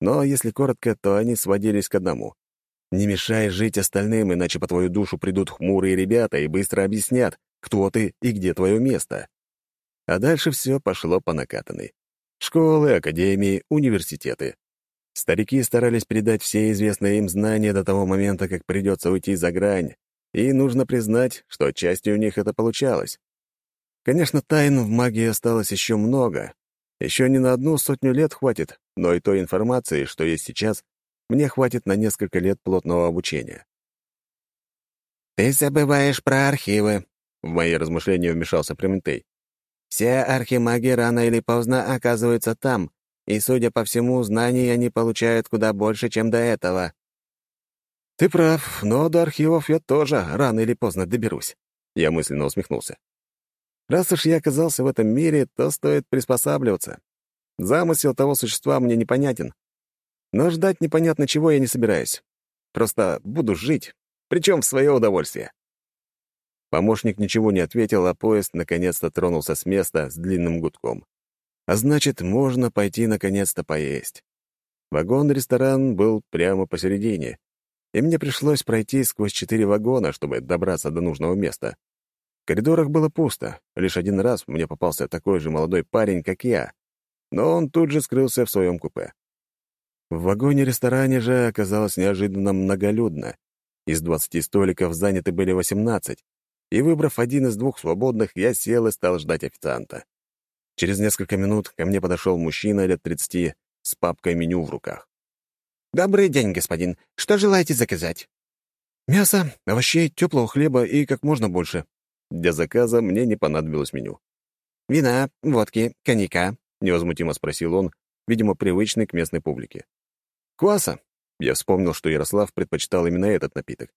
но, если коротко, то они сводились к одному. Не мешай жить остальным, иначе по твою душу придут хмурые ребята и быстро объяснят, кто ты и где твое место. А дальше все пошло по накатанной. Школы, академии, университеты. Старики старались передать все известные им знания до того момента, как придется уйти за грань, и нужно признать, что отчасти у них это получалось. Конечно, тайн в магии осталось еще много. Еще не на одну сотню лет хватит, но и той информации, что есть сейчас, мне хватит на несколько лет плотного обучения. «Ты забываешь про архивы», В мои размышления вмешался Прометей. «Все архимаги рано или поздно оказываются там, и, судя по всему, знаний они получают куда больше, чем до этого». «Ты прав, но до архивов я тоже рано или поздно доберусь», — я мысленно усмехнулся. «Раз уж я оказался в этом мире, то стоит приспосабливаться. Замысел того существа мне непонятен. Но ждать непонятно чего я не собираюсь. Просто буду жить, причем в свое удовольствие». Помощник ничего не ответил, а поезд наконец-то тронулся с места с длинным гудком. А значит, можно пойти наконец-то поесть. Вагон-ресторан был прямо посередине, и мне пришлось пройти сквозь четыре вагона, чтобы добраться до нужного места. В коридорах было пусто, лишь один раз мне попался такой же молодой парень, как я, но он тут же скрылся в своем купе. В вагоне-ресторане же оказалось неожиданно многолюдно. Из двадцати столиков заняты были восемнадцать, и, выбрав один из двух свободных, я сел и стал ждать официанта. Через несколько минут ко мне подошел мужчина лет тридцати с папкой меню в руках. «Добрый день, господин. Что желаете заказать?» «Мясо, овощей, теплого хлеба и как можно больше». Для заказа мне не понадобилось меню. «Вина, водки, коньяка?» — невозмутимо спросил он, видимо, привычный к местной публике. «Кваса?» Я вспомнил, что Ярослав предпочитал именно этот напиток,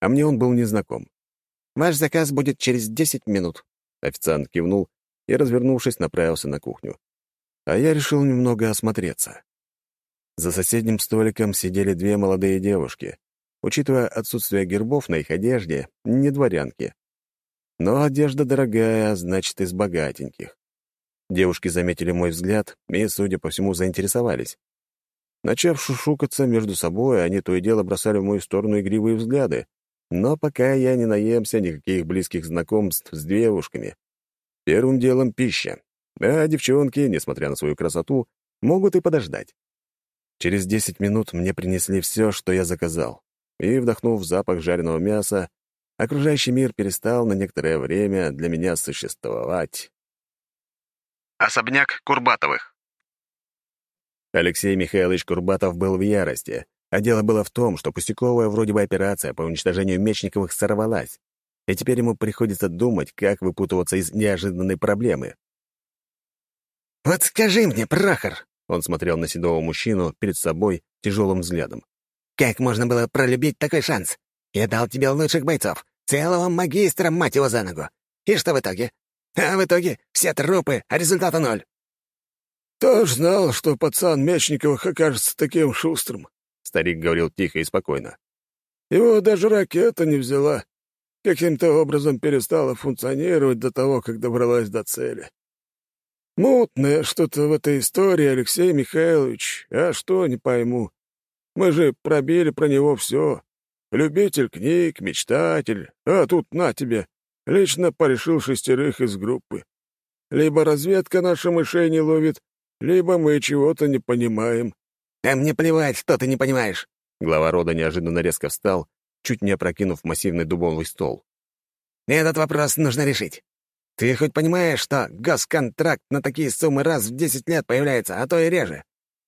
а мне он был незнаком. Ваш заказ будет через десять минут». Официант кивнул и, развернувшись, направился на кухню. А я решил немного осмотреться. За соседним столиком сидели две молодые девушки. Учитывая отсутствие гербов на их одежде, не дворянки. Но одежда дорогая, значит, из богатеньких. Девушки заметили мой взгляд и, судя по всему, заинтересовались. Начав шушукаться между собой, они то и дело бросали в мою сторону игривые взгляды, но пока я не наемся никаких близких знакомств с девушками. Первым делом пища. А девчонки, несмотря на свою красоту, могут и подождать. Через десять минут мне принесли все, что я заказал. И, вдохнув запах жареного мяса, окружающий мир перестал на некоторое время для меня существовать. Особняк Курбатовых Алексей Михайлович Курбатов был в ярости, а дело было в том, что пустяковая вроде бы операция по уничтожению Мечниковых сорвалась, и теперь ему приходится думать, как выпутываться из неожиданной проблемы. «Вот скажи мне, Прохор!» — он смотрел на седого мужчину перед собой тяжелым взглядом. «Как можно было пролюбить такой шанс? Я дал тебе лучших бойцов, целого магистра, мать его, за ногу. И что в итоге? А в итоге все трупы, а результата ноль». «Кто ж знал, что пацан Мечниковых окажется таким шустрым?» Старик говорил тихо и спокойно. «Его даже ракета не взяла. Каким-то образом перестала функционировать до того, как добралась до цели. Мутное что-то в этой истории, Алексей Михайлович. А что, не пойму. Мы же пробили про него все. Любитель книг, мечтатель. А тут на тебе. Лично порешил шестерых из группы. Либо разведка наша мышей не ловит, либо мы чего-то не понимаем. «Да мне плевать, что ты не понимаешь!» Глава рода неожиданно резко встал, чуть не опрокинув массивный дубовый стол. «Этот вопрос нужно решить. Ты хоть понимаешь, что госконтракт на такие суммы раз в десять лет появляется, а то и реже?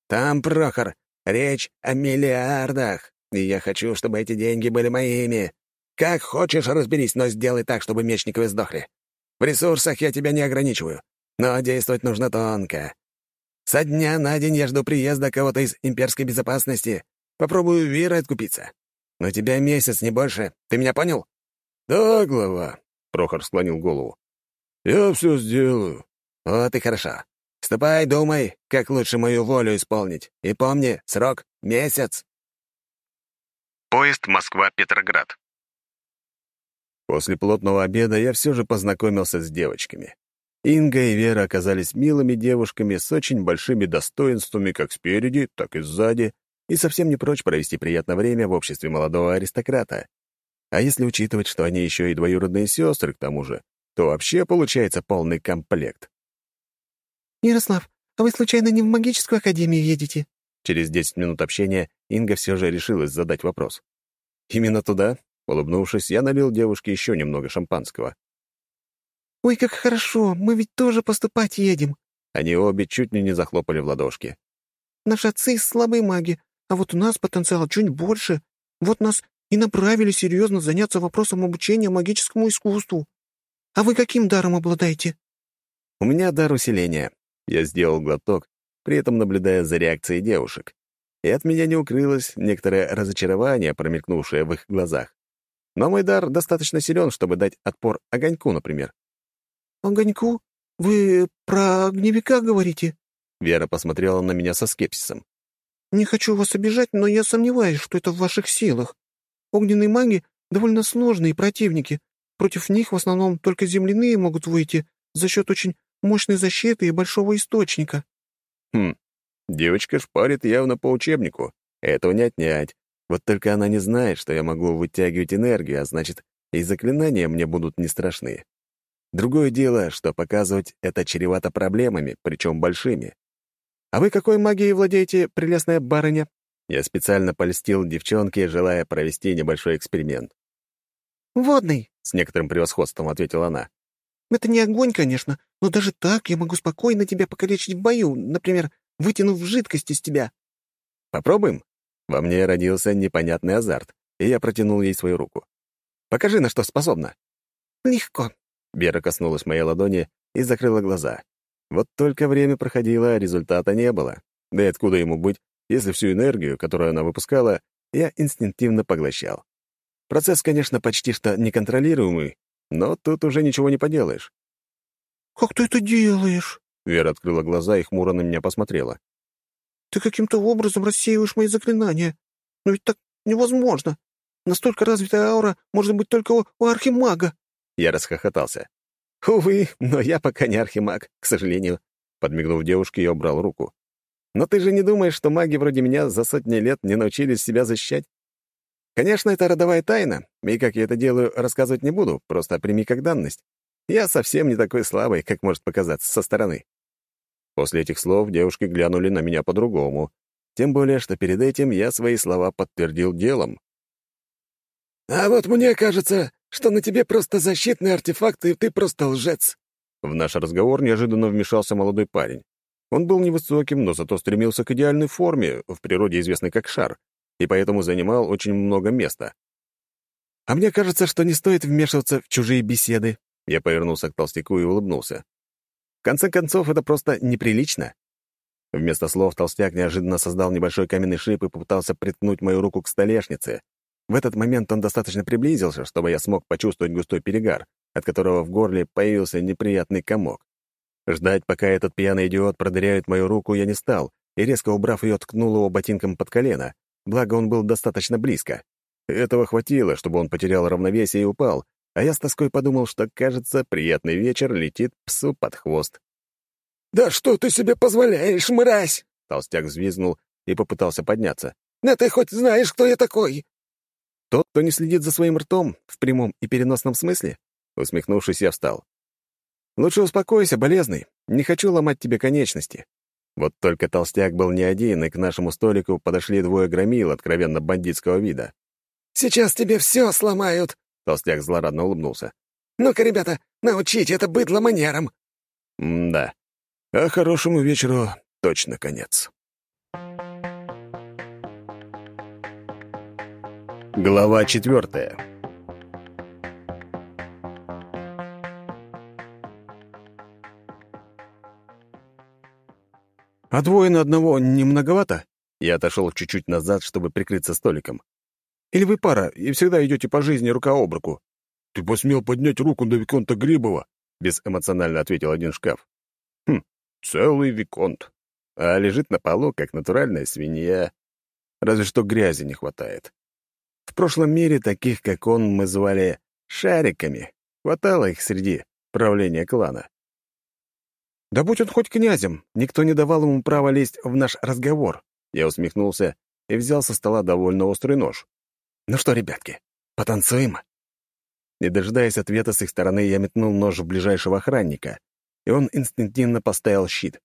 Там, Прохор, речь о миллиардах, и я хочу, чтобы эти деньги были моими. Как хочешь, разберись, но сделай так, чтобы Мечниковы сдохли. В ресурсах я тебя не ограничиваю, но действовать нужно тонко. Со дня на день я жду приезда кого-то из имперской безопасности. Попробую верой откупиться. Но тебя месяц, не больше. Ты меня понял?» «Да, глава», — Прохор склонил голову. «Я все сделаю». «Вот и хорошо. Ступай, думай, как лучше мою волю исполнить. И помни, срок — месяц». Поезд Москва-Петроград. После плотного обеда я все же познакомился с девочками. Инга и Вера оказались милыми девушками с очень большими достоинствами как спереди, так и сзади, и совсем не прочь провести приятное время в обществе молодого аристократа. А если учитывать, что они еще и двоюродные сестры к тому же, то вообще получается полный комплект. «Ярослав, а вы случайно не в магическую академию едете?» Через 10 минут общения Инга все же решилась задать вопрос. «Именно туда?» Улыбнувшись, я налил девушке еще немного шампанского. «Ой, как хорошо! Мы ведь тоже поступать едем!» Они обе чуть ли не захлопали в ладошки. «Наши отцы — слабые маги, а вот у нас потенциал чуть больше. Вот нас и направили серьезно заняться вопросом обучения магическому искусству». А вы каким даром обладаете?» «У меня дар усиления». Я сделал глоток, при этом наблюдая за реакцией девушек. И от меня не укрылось некоторое разочарование, промелькнувшее в их глазах. Но мой дар достаточно силен, чтобы дать отпор огоньку, например. «Огоньку? Вы про огневика говорите?» Вера посмотрела на меня со скепсисом. «Не хочу вас обижать, но я сомневаюсь, что это в ваших силах. Огненные маги — довольно сложные противники. Против них в основном только земляные могут выйти за счет очень мощной защиты и большого источника». Хм, девочка шпарит явно по учебнику. Этого не отнять. Вот только она не знает, что я могу вытягивать энергию, а значит, и заклинания мне будут не страшны. Другое дело, что показывать это чревато проблемами, причем большими. «А вы какой магией владеете, прелестная барыня?» Я специально польстил девчонке, желая провести небольшой эксперимент. «Водный», — с некоторым превосходством ответила она. «Это не огонь, конечно, но даже так я могу спокойно тебя покалечить в бою, например, вытянув жидкость из тебя». «Попробуем?» Во мне родился непонятный азарт, и я протянул ей свою руку. «Покажи, на что способна». «Легко». Вера коснулась моей ладони и закрыла глаза. Вот только время проходило, а результата не было. Да и откуда ему быть, если всю энергию, которую она выпускала, я инстинктивно поглощал. Процесс, конечно, почти что неконтролируемый, но тут уже ничего не поделаешь. «Как ты это делаешь?» Вера открыла глаза и хмуро на меня посмотрела. «Ты каким-то образом рассеиваешь мои заклинания. Но ведь так невозможно. Настолько развитая аура может быть только у, у архимага». Я расхохотался. «Увы, но я пока не архимаг, к сожалению». Подмигнув девушке, я убрал руку. «Но ты же не думаешь, что маги вроде меня за сотни лет не научились себя защищать? Конечно, это родовая тайна, и как я это делаю, рассказывать не буду, просто прими как данность. Я совсем не такой слабый, как может показаться со стороны». После этих слов девушки глянули на меня по-другому, тем более, что перед этим я свои слова подтвердил делом. «А вот мне кажется, что на тебе просто защитный артефакт, и ты просто лжец». В наш разговор неожиданно вмешался молодой парень. Он был невысоким, но зато стремился к идеальной форме, в природе известной как шар, и поэтому занимал очень много места. «А мне кажется, что не стоит вмешиваться в чужие беседы», я повернулся к толстяку и улыбнулся. «В конце концов, это просто неприлично». Вместо слов толстяк неожиданно создал небольшой каменный шип и попытался приткнуть мою руку к столешнице, в этот момент он достаточно приблизился, чтобы я смог почувствовать густой перегар, от которого в горле появился неприятный комок. Ждать, пока этот пьяный идиот продыряет мою руку, я не стал, и, резко убрав ее, ткнул его ботинком под колено, благо он был достаточно близко. Этого хватило, чтобы он потерял равновесие и упал, а я с тоской подумал, что, кажется, приятный вечер летит псу под хвост. «Да что ты себе позволяешь, мразь?» Толстяк взвизгнул и попытался подняться. «Да ты хоть знаешь, кто я такой?» Тот, кто не следит за своим ртом, в прямом и переносном смысле? Усмехнувшись, я встал. Лучше успокойся, болезный. Не хочу ломать тебе конечности. Вот только толстяк был не один, и к нашему столику подошли двое громил откровенно бандитского вида. «Сейчас тебе все сломают!» — толстяк злорадно улыбнулся. «Ну-ка, ребята, научите это быдло манерам!» М-да. А хорошему вечеру точно конец. Глава четвертая. «А двое на одного не многовато?» Я отошел чуть-чуть назад, чтобы прикрыться столиком. «Или вы пара, и всегда идете по жизни рука об руку?» «Ты посмел поднять руку на Виконта Грибова?» — безэмоционально ответил один шкаф. «Хм, целый Виконт. А лежит на полу, как натуральная свинья. Разве что грязи не хватает. В прошлом мире таких, как он, мы звали «шариками». Хватало их среди правления клана. «Да будь он хоть князем, никто не давал ему права лезть в наш разговор». Я усмехнулся и взял со стола довольно острый нож. «Ну что, ребятки, потанцуем?» Не дожидаясь ответа с их стороны, я метнул нож в ближайшего охранника, и он инстинктивно поставил щит.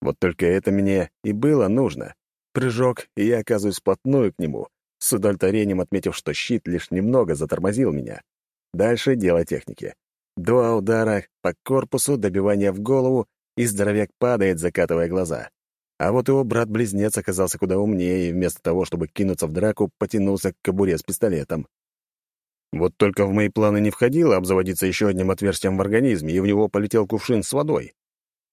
Вот только это мне и было нужно. Прыжок, и я оказываюсь вплотную к нему, с удовлетворением отметив, что щит лишь немного затормозил меня. Дальше дело техники. Два удара по корпусу, добивание в голову, и здоровяк падает, закатывая глаза. А вот его брат-близнец оказался куда умнее, и вместо того, чтобы кинуться в драку, потянулся к кобуре с пистолетом. Вот только в мои планы не входило обзаводиться еще одним отверстием в организме, и в него полетел кувшин с водой.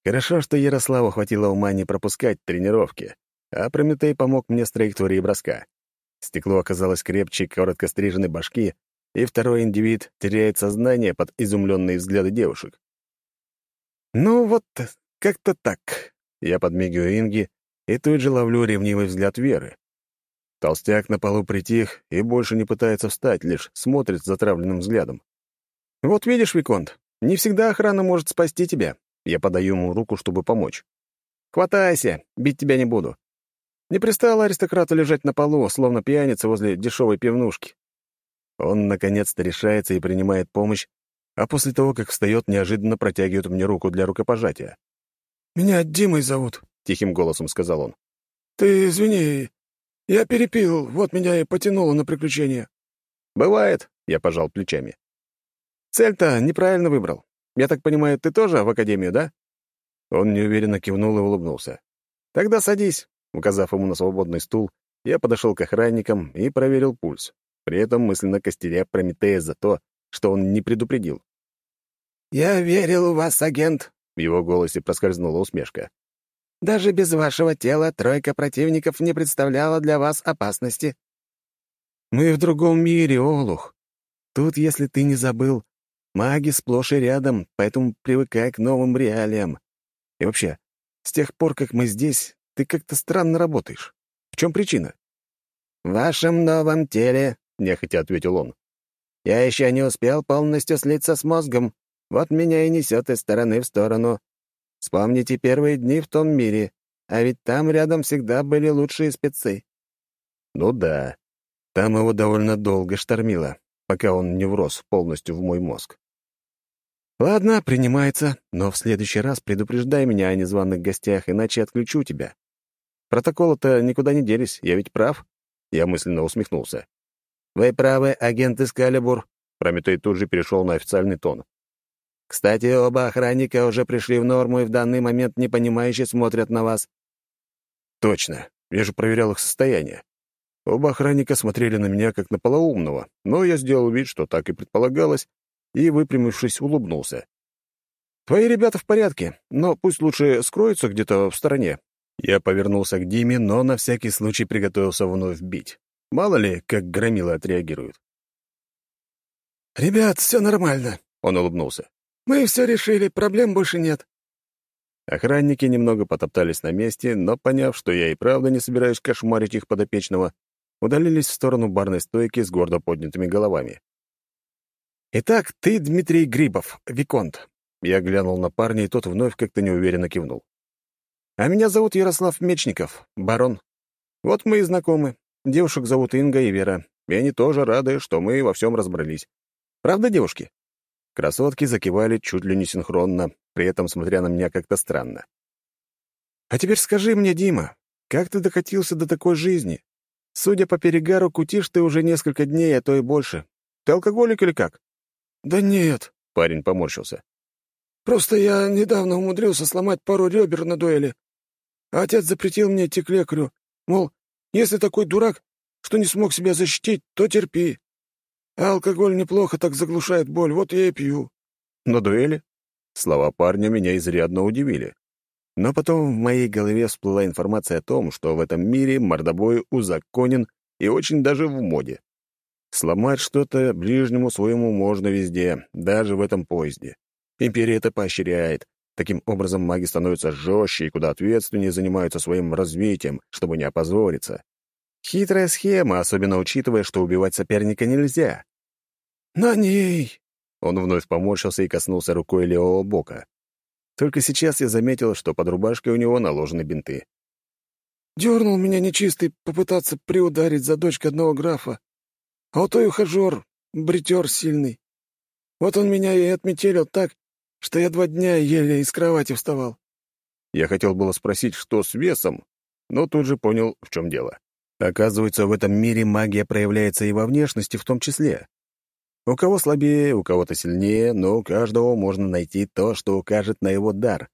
Хорошо, что Ярославу хватило ума не пропускать тренировки, а Прометей помог мне с траекторией броска. Стекло оказалось крепче коротко стриженной башки, и второй индивид теряет сознание под изумленные взгляды девушек. «Ну вот, как-то так», — я подмигиваю Инги и тут же ловлю ревнивый взгляд Веры. Толстяк на полу притих и больше не пытается встать, лишь смотрит с затравленным взглядом. «Вот видишь, Виконт, не всегда охрана может спасти тебя». Я подаю ему руку, чтобы помочь. «Хватайся, бить тебя не буду. Не пристало аристократу лежать на полу, словно пьяница возле дешевой пивнушки. Он, наконец-то, решается и принимает помощь, а после того, как встает, неожиданно протягивает мне руку для рукопожатия. «Меня Димой зовут», — тихим голосом сказал он. «Ты извини, я перепил, вот меня и потянуло на приключения». «Бывает», — я пожал плечами. «Цель-то неправильно выбрал. Я так понимаю, ты тоже в академию, да?» Он неуверенно кивнул и улыбнулся. «Тогда садись», — указав ему на свободный стул, я подошел к охранникам и проверил пульс при этом мысленно костеря Прометея за то, что он не предупредил. «Я верил в вас, агент», — в его голосе проскользнула усмешка. «Даже без вашего тела тройка противников не представляла для вас опасности». «Мы в другом мире, Олух. Тут, если ты не забыл, маги сплошь и рядом, поэтому привыкай к новым реалиям. И вообще, с тех пор, как мы здесь, ты как-то странно работаешь. В чем причина?» «В вашем новом теле нехотя ответил он. «Я еще не успел полностью слиться с мозгом. Вот меня и несет из стороны в сторону. Вспомните первые дни в том мире, а ведь там рядом всегда были лучшие спецы». «Ну да, там его довольно долго штормило, пока он не врос полностью в мой мозг. «Ладно, принимается, но в следующий раз предупреждай меня о незваных гостях, иначе отключу тебя. Протоколы-то никуда не делись, я ведь прав?» Я мысленно усмехнулся. «Вы правы, агент Эскалибур», — Прометей тут же перешел на официальный тон. «Кстати, оба охранника уже пришли в норму и в данный момент непонимающе смотрят на вас». «Точно. Я же проверял их состояние. Оба охранника смотрели на меня как на полоумного, но я сделал вид, что так и предполагалось, и, выпрямившись, улыбнулся. «Твои ребята в порядке, но пусть лучше скроются где-то в стороне». Я повернулся к Диме, но на всякий случай приготовился вновь бить. Мало ли, как громилы отреагируют. «Ребят, все нормально», — он улыбнулся. «Мы все решили, проблем больше нет». Охранники немного потоптались на месте, но, поняв, что я и правда не собираюсь кошмарить их подопечного, удалились в сторону барной стойки с гордо поднятыми головами. «Итак, ты Дмитрий Грибов, Виконт». Я глянул на парня, и тот вновь как-то неуверенно кивнул. «А меня зовут Ярослав Мечников, барон. Вот мы и знакомы. Девушек зовут Инга и Вера, и они тоже рады, что мы во всем разобрались. Правда, девушки?» Красотки закивали чуть ли не синхронно, при этом смотря на меня как-то странно. «А теперь скажи мне, Дима, как ты докатился до такой жизни? Судя по перегару, кутишь ты уже несколько дней, а то и больше. Ты алкоголик или как?» «Да нет», — парень поморщился. «Просто я недавно умудрился сломать пару ребер на дуэли. А отец запретил мне идти к лекарю, мол, если такой дурак, что не смог себя защитить, то терпи. А алкоголь неплохо так заглушает боль, вот я и пью». «На дуэли?» Слова парня меня изрядно удивили. Но потом в моей голове всплыла информация о том, что в этом мире мордобой узаконен и очень даже в моде. Сломать что-то ближнему своему можно везде, даже в этом поезде. Империя это поощряет. Таким образом, маги становятся жестче и куда ответственнее занимаются своим развитием, чтобы не опозориться. Хитрая схема, особенно учитывая, что убивать соперника нельзя. «На ней!» Он вновь поморщился и коснулся рукой левого бока. Только сейчас я заметил, что под рубашкой у него наложены бинты. «Дернул меня нечистый попытаться приударить за дочкой одного графа. А у той ухажер, бритер сильный. Вот он меня и отметелил так, что я два дня еле из кровати вставал». Я хотел было спросить, что с весом, но тут же понял, в чем дело. Оказывается, в этом мире магия проявляется и во внешности в том числе. У кого слабее, у кого-то сильнее, но у каждого можно найти то, что укажет на его дар.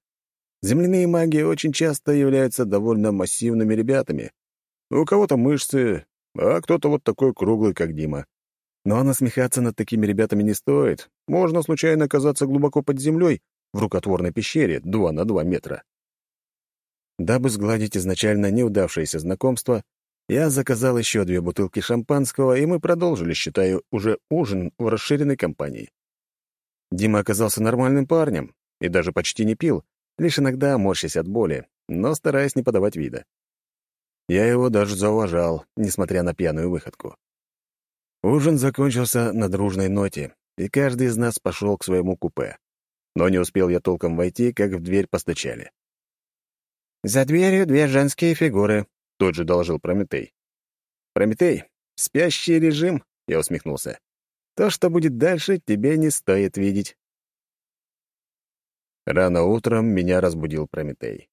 Земляные маги очень часто являются довольно массивными ребятами. У кого-то мышцы, а кто-то вот такой круглый, как Дима. Но насмехаться над такими ребятами не стоит. Можно случайно оказаться глубоко под землей в рукотворной пещере 2 на 2 метра. Дабы сгладить изначально неудавшееся знакомство, я заказал еще две бутылки шампанского, и мы продолжили, считаю, уже ужин в расширенной компании. Дима оказался нормальным парнем и даже почти не пил, лишь иногда морщась от боли, но стараясь не подавать вида. Я его даже зауважал, несмотря на пьяную выходку. Ужин закончился на дружной ноте, и каждый из нас пошел к своему купе. Но не успел я толком войти, как в дверь постучали. «За дверью две женские фигуры», — тут же доложил Прометей. «Прометей, спящий режим?» — я усмехнулся. «То, что будет дальше, тебе не стоит видеть». Рано утром меня разбудил Прометей.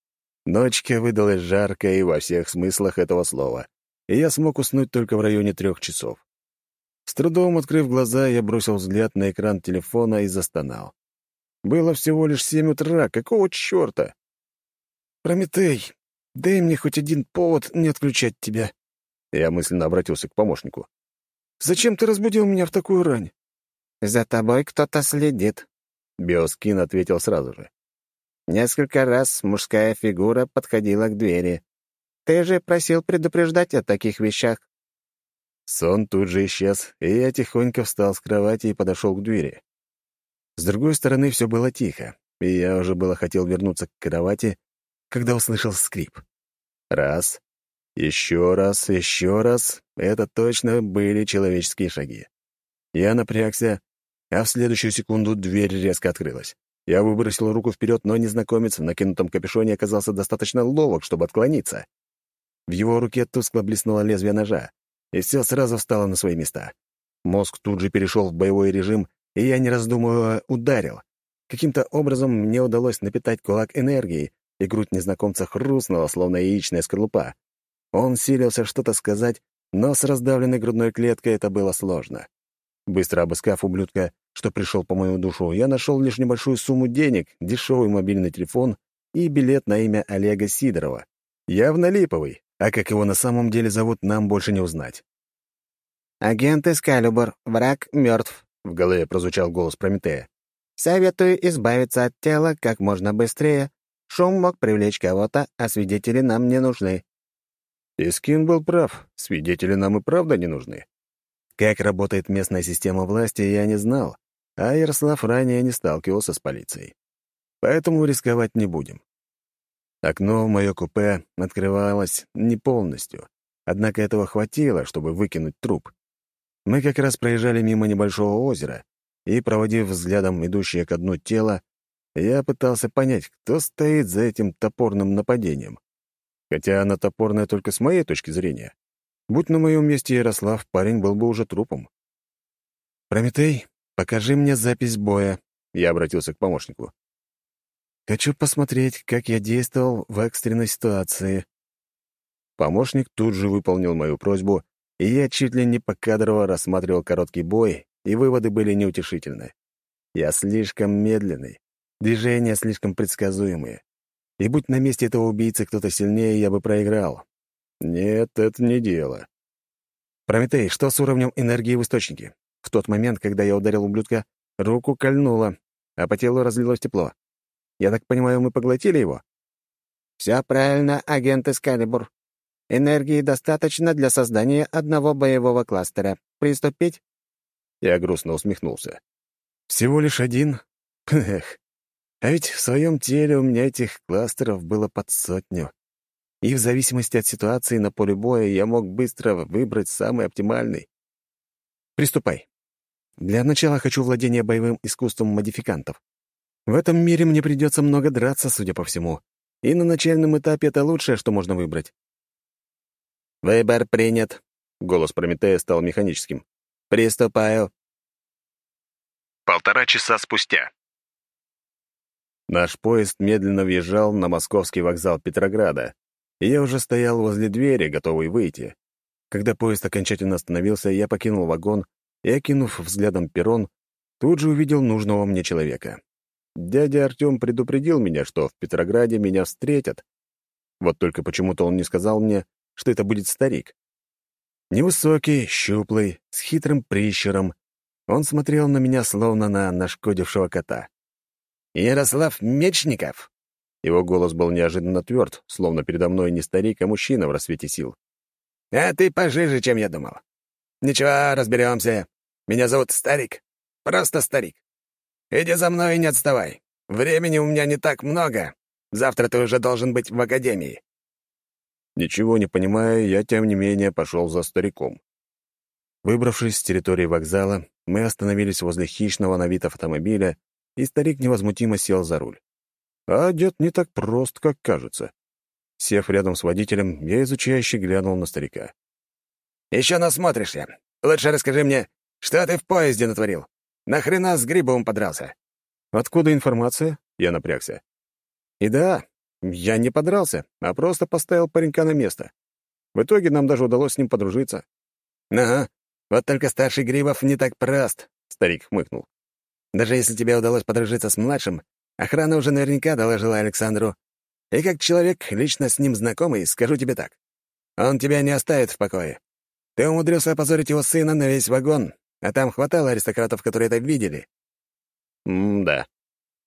Ночка выдалась жаркой во всех смыслах этого слова, и я смог уснуть только в районе трех часов. С трудом открыв глаза, я бросил взгляд на экран телефона и застонал. Было всего лишь семь утра, какого черта? «Прометей, дай мне хоть один повод не отключать тебя». Я мысленно обратился к помощнику. «Зачем ты разбудил меня в такую рань?» «За тобой кто-то следит», — Биоскин ответил сразу же. «Несколько раз мужская фигура подходила к двери. Ты же просил предупреждать о таких вещах». Сон тут же исчез, и я тихонько встал с кровати и подошел к двери. С другой стороны все было тихо, и я уже было хотел вернуться к кровати, когда услышал скрип. Раз, еще раз, еще раз. Это точно были человеческие шаги. Я напрягся, а в следующую секунду дверь резко открылась. Я выбросил руку вперед, но незнакомец в накинутом капюшоне оказался достаточно ловок, чтобы отклониться. В его руке тускло блеснуло лезвие ножа, и все сразу встало на свои места. Мозг тут же перешел в боевой режим, и я, не раздумывая, ударил. Каким-то образом мне удалось напитать кулак энергией, и грудь незнакомца хрустнула, словно яичная скорлупа. Он силился что-то сказать, но с раздавленной грудной клеткой это было сложно. Быстро обыскав ублюдка, что пришел по мою душу, я нашел лишь небольшую сумму денег, дешевый мобильный телефон и билет на имя Олега Сидорова. Явно липовый, а как его на самом деле зовут, нам больше не узнать. «Агент Эскалибур, враг мертв», — в голове прозвучал голос Прометея. «Советую избавиться от тела как можно быстрее Шум мог привлечь кого-то, а свидетели нам не нужны». Искин был прав. Свидетели нам и правда не нужны. Как работает местная система власти, я не знал, а Ярослав ранее не сталкивался с полицией. Поэтому рисковать не будем. Окно в мое купе открывалось не полностью, однако этого хватило, чтобы выкинуть труп. Мы как раз проезжали мимо небольшого озера, и, проводив взглядом идущее ко дну тело, я пытался понять, кто стоит за этим топорным нападением. Хотя оно топорное только с моей точки зрения. Будь на моем месте Ярослав, парень был бы уже трупом. «Прометей, покажи мне запись боя», — я обратился к помощнику. «Хочу посмотреть, как я действовал в экстренной ситуации». Помощник тут же выполнил мою просьбу, и я чуть ли не покадрово рассматривал короткий бой, и выводы были неутешительны. Я слишком медленный, Движения слишком предсказуемые. И будь на месте этого убийцы кто-то сильнее, я бы проиграл. Нет, это не дело. Прометей, что с уровнем энергии в источнике? В тот момент, когда я ударил ублюдка, руку кольнуло, а по телу разлилось тепло. Я так понимаю, мы поглотили его? Все правильно, агент Эскалибур. Энергии достаточно для создания одного боевого кластера. Приступить? Я грустно усмехнулся. Всего лишь один? Эх, а ведь в своем теле у меня этих кластеров было под сотню. И в зависимости от ситуации на поле боя я мог быстро выбрать самый оптимальный. Приступай. Для начала хочу владения боевым искусством модификантов. В этом мире мне придется много драться, судя по всему. И на начальном этапе это лучшее, что можно выбрать. «Выбор принят», — голос Прометея стал механическим. «Приступаю». Полтора часа спустя. Наш поезд медленно въезжал на московский вокзал Петрограда, и я уже стоял возле двери, готовый выйти. Когда поезд окончательно остановился, я покинул вагон и, окинув взглядом перрон, тут же увидел нужного мне человека. Дядя Артем предупредил меня, что в Петрограде меня встретят. Вот только почему-то он не сказал мне, что это будет старик. Невысокий, щуплый, с хитрым прищером. Он смотрел на меня, словно на нашкодившего кота. «Ярослав Мечников!» Его голос был неожиданно тверд, словно передо мной не старик, а мужчина в рассвете сил. «А ты пожиже, чем я думал. Ничего, разберемся. Меня зовут Старик. Просто Старик. Иди за мной и не отставай. Времени у меня не так много. Завтра ты уже должен быть в академии». Ничего не понимая, я, тем не менее, пошел за стариком. Выбравшись с территории вокзала, мы остановились возле хищного на вид автомобиля, и старик невозмутимо сел за руль. А одет не так прост, как кажется. Сев рядом с водителем, я изучающе глянул на старика. «Еще насмотришься. Лучше расскажи мне, что ты в поезде натворил? Нахрена с Грибовым подрался?» «Откуда информация?» — я напрягся. «И да, я не подрался, а просто поставил паренька на место. В итоге нам даже удалось с ним подружиться. «Ага, вот только старший Грибов не так прост», — старик хмыкнул. «Даже если тебе удалось подружиться с младшим, охрана уже наверняка доложила Александру. И как человек, лично с ним знакомый, скажу тебе так. Он тебя не оставит в покое. Ты умудрился опозорить его сына на весь вагон, а там хватало аристократов, которые это видели». «М-да.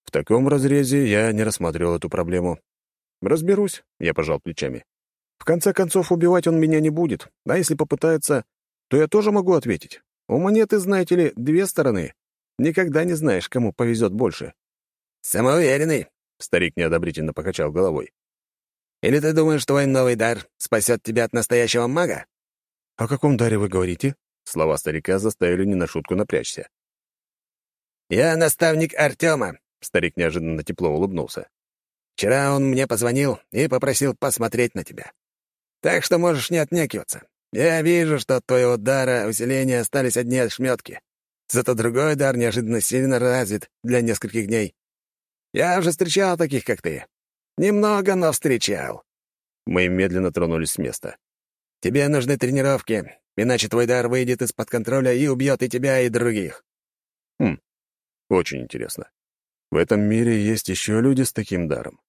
В таком разрезе я не рассматривал эту проблему. «Разберусь», — я пожал плечами. «В конце концов, убивать он меня не будет, а если попытается, то я тоже могу ответить. У монеты, знаете ли, две стороны. Никогда не знаешь, кому повезет больше». «Самоуверенный», — старик неодобрительно покачал головой. «Или ты думаешь, твой новый дар спасет тебя от настоящего мага?» «О каком даре вы говорите?» Слова старика заставили не на шутку напрячься. «Я наставник Артема», — старик неожиданно тепло улыбнулся. Вчера он мне позвонил и попросил посмотреть на тебя. Так что можешь не отнекиваться. Я вижу, что от твоего дара усиления остались одни ошметки. Зато другой дар неожиданно сильно развит для нескольких дней. Я уже встречал таких, как ты. Немного, но встречал. Мы медленно тронулись с места. Тебе нужны тренировки, иначе твой дар выйдет из-под контроля и убьет и тебя, и других. Хм, очень интересно. В этом мире есть еще люди с таким даром.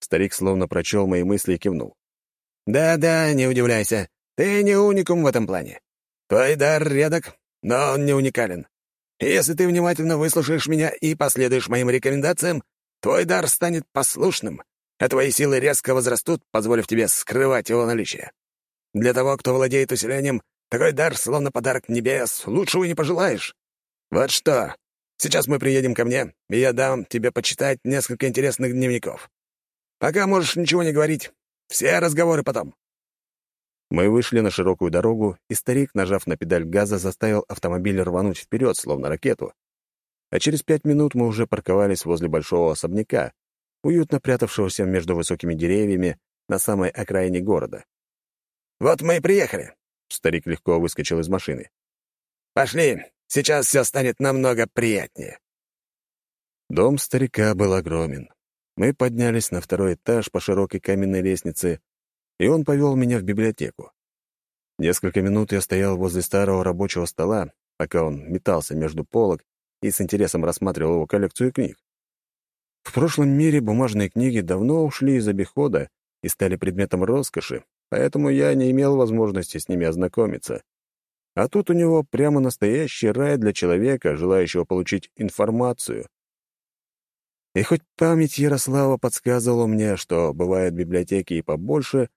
Старик словно прочел мои мысли и кивнул. «Да-да, не удивляйся. Ты не уникум в этом плане. Твой дар редок, но он не уникален. если ты внимательно выслушаешь меня и последуешь моим рекомендациям, твой дар станет послушным, а твои силы резко возрастут, позволив тебе скрывать его наличие. Для того, кто владеет усилением, такой дар, словно подарок небес, лучшего не пожелаешь. Вот что, сейчас мы приедем ко мне, и я дам тебе почитать несколько интересных дневников. Пока можешь ничего не говорить. Все разговоры потом». Мы вышли на широкую дорогу, и старик, нажав на педаль газа, заставил автомобиль рвануть вперед, словно ракету. А через пять минут мы уже парковались возле большого особняка, уютно прятавшегося между высокими деревьями на самой окраине города. «Вот мы и приехали», — старик легко выскочил из машины. «Пошли, сейчас все станет намного приятнее». Дом старика был огромен. Мы поднялись на второй этаж по широкой каменной лестнице, и он повел меня в библиотеку. Несколько минут я стоял возле старого рабочего стола, пока он метался между полок и с интересом рассматривал его коллекцию книг. В прошлом мире бумажные книги давно ушли из обихода и стали предметом роскоши, поэтому я не имел возможности с ними ознакомиться. А тут у него прямо настоящий рай для человека, желающего получить информацию. И хоть память Ярослава подсказывала мне, что бывают библиотеки и побольше,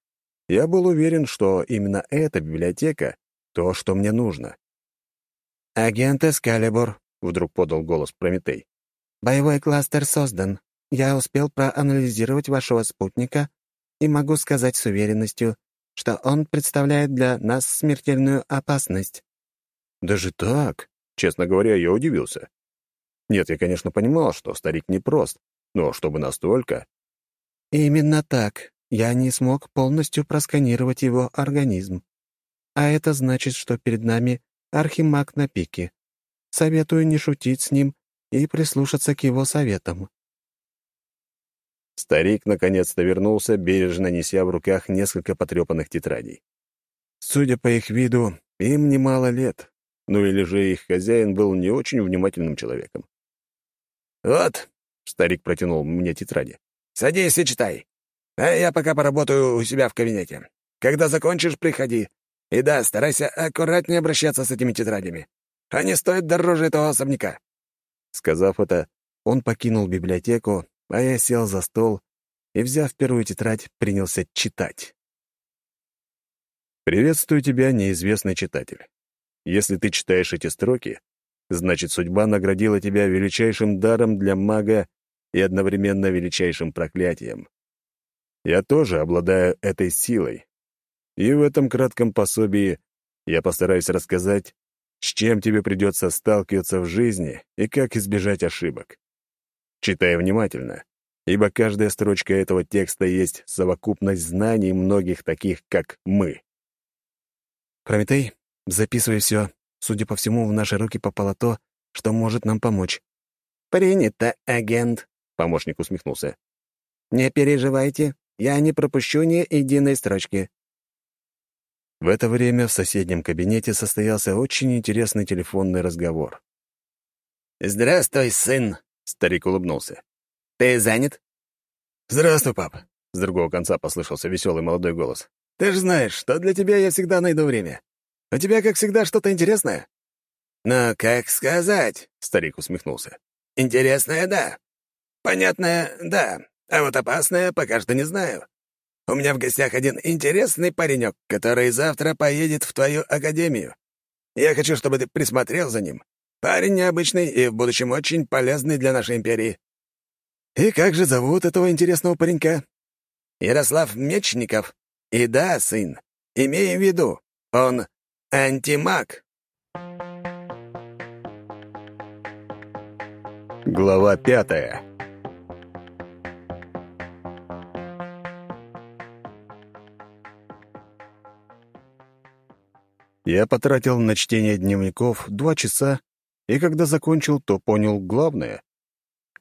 я был уверен, что именно эта библиотека — то, что мне нужно. «Агент Эскалибур», — вдруг подал голос Прометей. «Боевой кластер создан. Я успел проанализировать вашего спутника и могу сказать с уверенностью, что он представляет для нас смертельную опасность». «Даже так?» Честно говоря, я удивился. Нет, я, конечно, понимал, что старик непрост, но чтобы настолько... Именно так. Я не смог полностью просканировать его организм. А это значит, что перед нами архимаг на пике. Советую не шутить с ним и прислушаться к его советам. Старик наконец-то вернулся, бережно неся в руках несколько потрепанных тетрадей. Судя по их виду, им немало лет, ну или же их хозяин был не очень внимательным человеком. «Вот», — старик протянул мне тетради, — «садись и читай. А я пока поработаю у себя в кабинете. Когда закончишь, приходи. И да, старайся аккуратнее обращаться с этими тетрадями. Они стоят дороже этого особняка». Сказав это, он покинул библиотеку, а я сел за стол и, взяв первую тетрадь, принялся читать. «Приветствую тебя, неизвестный читатель. Если ты читаешь эти строки, значит, судьба наградила тебя величайшим даром для мага и одновременно величайшим проклятием. Я тоже обладаю этой силой. И в этом кратком пособии я постараюсь рассказать, с чем тебе придется сталкиваться в жизни и как избежать ошибок. Читай внимательно, ибо каждая строчка этого текста есть совокупность знаний многих таких, как мы. Прометей, записывай все. Судя по всему, в наши руки попало то, что может нам помочь. «Принято, агент», — помощник усмехнулся. «Не переживайте, я не пропущу ни единой строчки». В это время в соседнем кабинете состоялся очень интересный телефонный разговор. «Здравствуй, сын», — старик улыбнулся. «Ты занят?» «Здравствуй, пап», — с другого конца послышался веселый молодой голос. «Ты же знаешь, что для тебя я всегда найду время. У тебя, как всегда, что-то интересное?» «Ну, как сказать?» — старик усмехнулся. «Интересное — да. Понятное — да. А вот опасное пока что не знаю. У меня в гостях один интересный паренек, который завтра поедет в твою академию. Я хочу, чтобы ты присмотрел за ним. Парень необычный и в будущем очень полезный для нашей империи. И как же зовут этого интересного паренька? Ярослав Мечников. И да, сын, имей в виду, он антимаг. Глава пятая Я потратил на чтение дневников два часа, и когда закончил, то понял главное.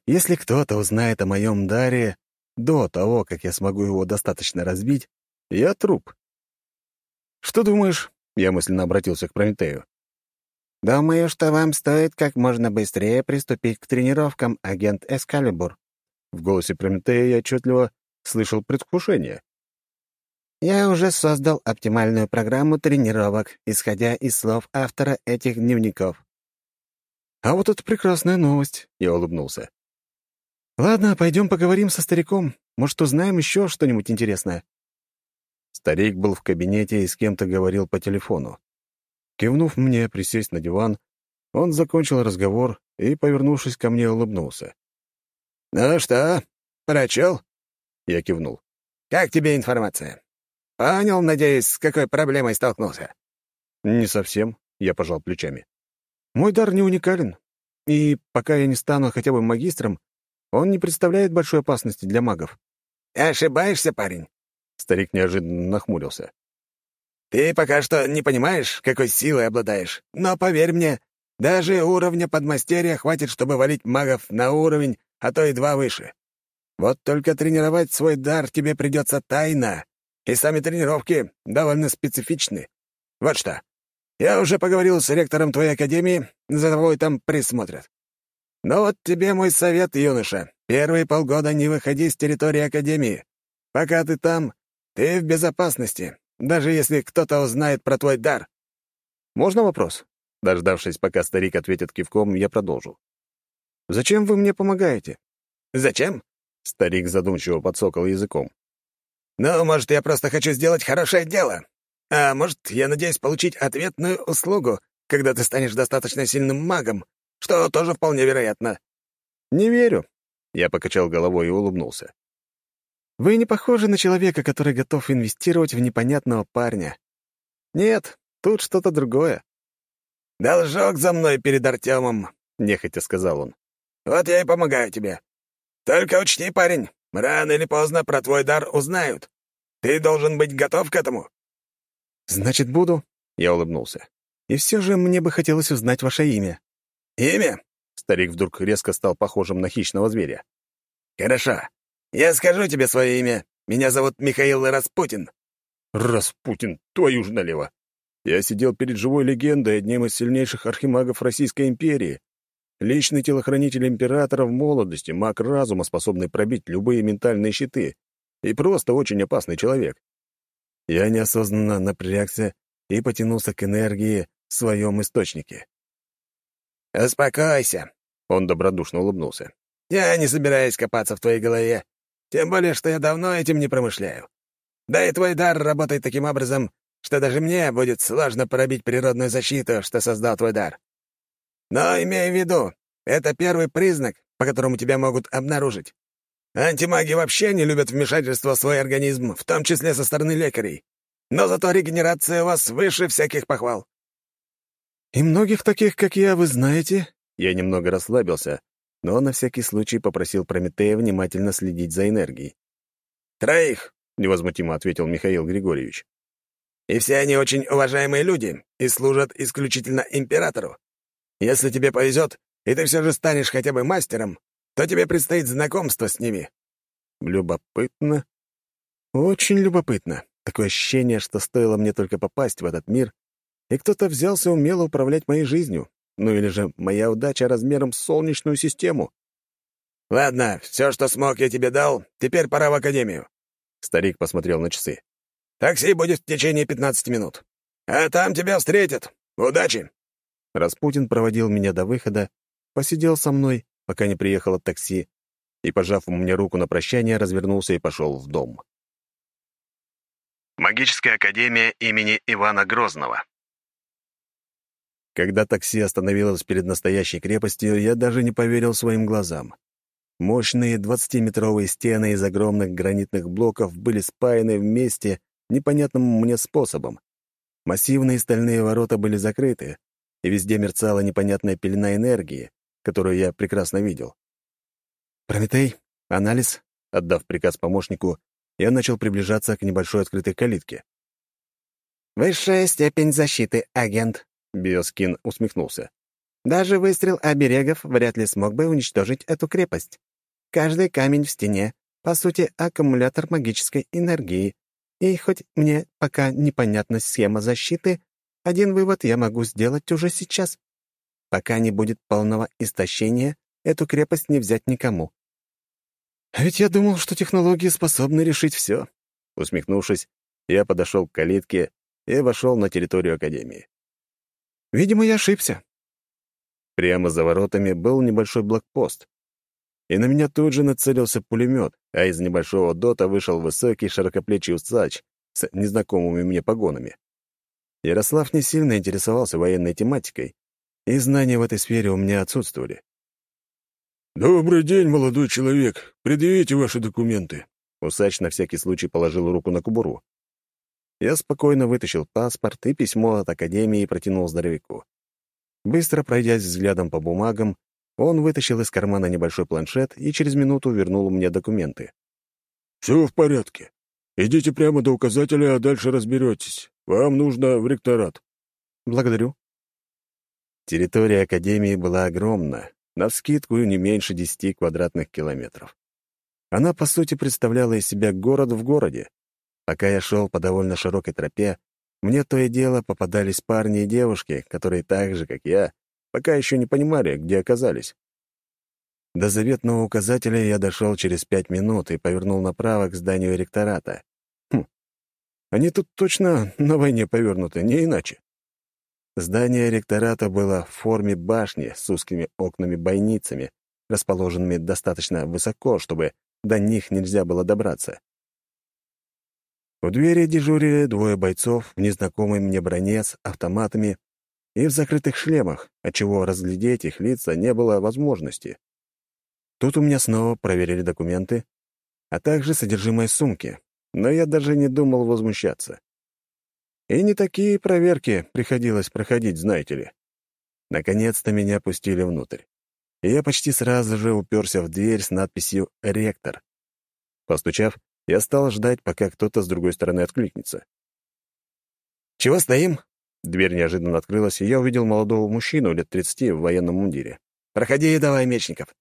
Если кто-то узнает о моем даре до того, как я смогу его достаточно разбить, я труп. «Что думаешь?» — я мысленно обратился к Прометею. «Думаю, что вам стоит как можно быстрее приступить к тренировкам, агент Эскалибур». В голосе Прометея я отчетливо слышал предвкушение. Я уже создал оптимальную программу тренировок, исходя из слов автора этих дневников. «А вот это прекрасная новость», — я улыбнулся. «Ладно, пойдем поговорим со стариком. Может, узнаем еще что-нибудь интересное». Старик был в кабинете и с кем-то говорил по телефону. Кивнув мне присесть на диван, он закончил разговор и, повернувшись ко мне, улыбнулся. «Ну что, прочел?» Я кивнул. «Как тебе информация? Понял, надеюсь, с какой проблемой столкнулся?» «Не совсем», — я пожал плечами. «Мой дар не уникален, и пока я не стану хотя бы магистром, он не представляет большой опасности для магов». «Ошибаешься, парень?» Старик неожиданно нахмурился. «Ты пока что не понимаешь, какой силой обладаешь, но поверь мне, даже уровня подмастерья хватит, чтобы валить магов на уровень, а то и два выше. Вот только тренировать свой дар тебе придется тайно, и сами тренировки довольно специфичны. Вот что. Я уже поговорил с ректором твоей академии, за тобой там присмотрят. Но вот тебе мой совет, юноша. Первые полгода не выходи с территории академии. Пока ты там, ты в безопасности, даже если кто-то узнает про твой дар. Можно вопрос? Дождавшись, пока старик ответит кивком, я продолжу. «Зачем вы мне помогаете?» «Зачем?» Старик задумчиво подсокал языком. Ну, может, я просто хочу сделать хорошее дело. А может, я надеюсь получить ответную услугу, когда ты станешь достаточно сильным магом, что тоже вполне вероятно». «Не верю», — я покачал головой и улыбнулся. «Вы не похожи на человека, который готов инвестировать в непонятного парня. Нет, тут что-то другое». «Должок за мной перед Артемом», — нехотя сказал он. «Вот я и помогаю тебе. Только учти, парень, Рано или поздно про твой дар узнают. Ты должен быть готов к этому». «Значит, буду», — я улыбнулся. «И все же мне бы хотелось узнать ваше имя». «Имя?» — старик вдруг резко стал похожим на хищного зверя. «Хорошо. Я скажу тебе свое имя. Меня зовут Михаил Распутин». «Распутин, твою ж налево!» Я сидел перед живой легендой, одним из сильнейших архимагов Российской империи, Личный телохранитель императора в молодости, маг разума, способный пробить любые ментальные щиты. И просто очень опасный человек. Я неосознанно напрягся и потянулся к энергии в своем источнике. «Успокойся», — он добродушно улыбнулся. «Я не собираюсь копаться в твоей голове, тем более, что я давно этим не промышляю. Да и твой дар работает таким образом, что даже мне будет сложно пробить природную защиту, что создал твой дар. Но имей в виду, это первый признак, по которому тебя могут обнаружить. Антимаги вообще не любят вмешательство в свой организм, в том числе со стороны лекарей. Но зато регенерация у вас выше всяких похвал. «И многих таких, как я, вы знаете?» Я немного расслабился, но на всякий случай попросил Прометея внимательно следить за энергией. «Троих», — невозмутимо ответил Михаил Григорьевич. «И все они очень уважаемые люди и служат исключительно императору. Если тебе повезет, и ты все же станешь хотя бы мастером, то тебе предстоит знакомство с ними». Любопытно. Очень любопытно. Такое ощущение, что стоило мне только попасть в этот мир, и кто-то взялся умело управлять моей жизнью. Ну или же моя удача размером с солнечную систему. «Ладно, все, что смог, я тебе дал. Теперь пора в академию». Старик посмотрел на часы. «Такси будет в течение 15 минут. А там тебя встретят. Удачи!» Распутин проводил меня до выхода, посидел со мной, пока не приехало такси, и, пожав мне руку на прощание, развернулся и пошел в дом. Магическая академия имени Ивана Грозного. Когда такси остановилось перед настоящей крепостью, я даже не поверил своим глазам. Мощные двадцатиметровые стены из огромных гранитных блоков были спаяны вместе непонятным мне способом. Массивные стальные ворота были закрыты, и везде мерцала непонятная пелена энергии, которую я прекрасно видел. «Прометей, анализ», — отдав приказ помощнику, я начал приближаться к небольшой открытой калитке. «Высшая степень защиты, агент», Биоскин усмехнулся. «Даже выстрел оберегов вряд ли смог бы уничтожить эту крепость. Каждый камень в стене, по сути, аккумулятор магической энергии. И хоть мне пока непонятна схема защиты, один вывод я могу сделать уже сейчас. Пока не будет полного истощения, эту крепость не взять никому». «А ведь я думал, что технологии способны решить все». Усмехнувшись, я подошел к калитке и вошел на территорию Академии. Видимо, я ошибся. Прямо за воротами был небольшой блокпост. И на меня тут же нацелился пулемет, а из небольшого дота вышел высокий широкоплечий усач с незнакомыми мне погонами. Ярослав не сильно интересовался военной тематикой, и знания в этой сфере у меня отсутствовали. «Добрый день, молодой человек. Предъявите ваши документы». Усач на всякий случай положил руку на кубуру. Я спокойно вытащил паспорт и письмо от Академии и протянул здоровяку. Быстро пройдясь взглядом по бумагам, он вытащил из кармана небольшой планшет и через минуту вернул мне документы. «Все в порядке. Идите прямо до указателя, а дальше разберетесь. Вам нужно в ректорат». «Благодарю». Территория Академии была огромна, навскидку не меньше десяти квадратных километров. Она, по сути, представляла из себя город в городе. Пока я шел по довольно широкой тропе, мне то и дело попадались парни и девушки, которые так же, как я, пока еще не понимали, где оказались. До заветного указателя я дошел через пять минут и повернул направо к зданию ректората. Хм, они тут точно на войне повернуты, не иначе. Здание ректората было в форме башни с узкими окнами-бойницами, расположенными достаточно высоко, чтобы до них нельзя было добраться. У двери дежурили двое бойцов в незнакомой мне броне с автоматами и в закрытых шлемах, отчего разглядеть их лица не было возможности. Тут у меня снова проверили документы, а также содержимое сумки, но я даже не думал возмущаться. И не такие проверки приходилось проходить, знаете ли. Наконец-то меня пустили внутрь. И я почти сразу же уперся в дверь с надписью «Ректор». Постучав, я стал ждать, пока кто-то с другой стороны откликнется. «Чего стоим?» Дверь неожиданно открылась, и я увидел молодого мужчину лет тридцати в военном мундире. «Проходи давай, Мечников.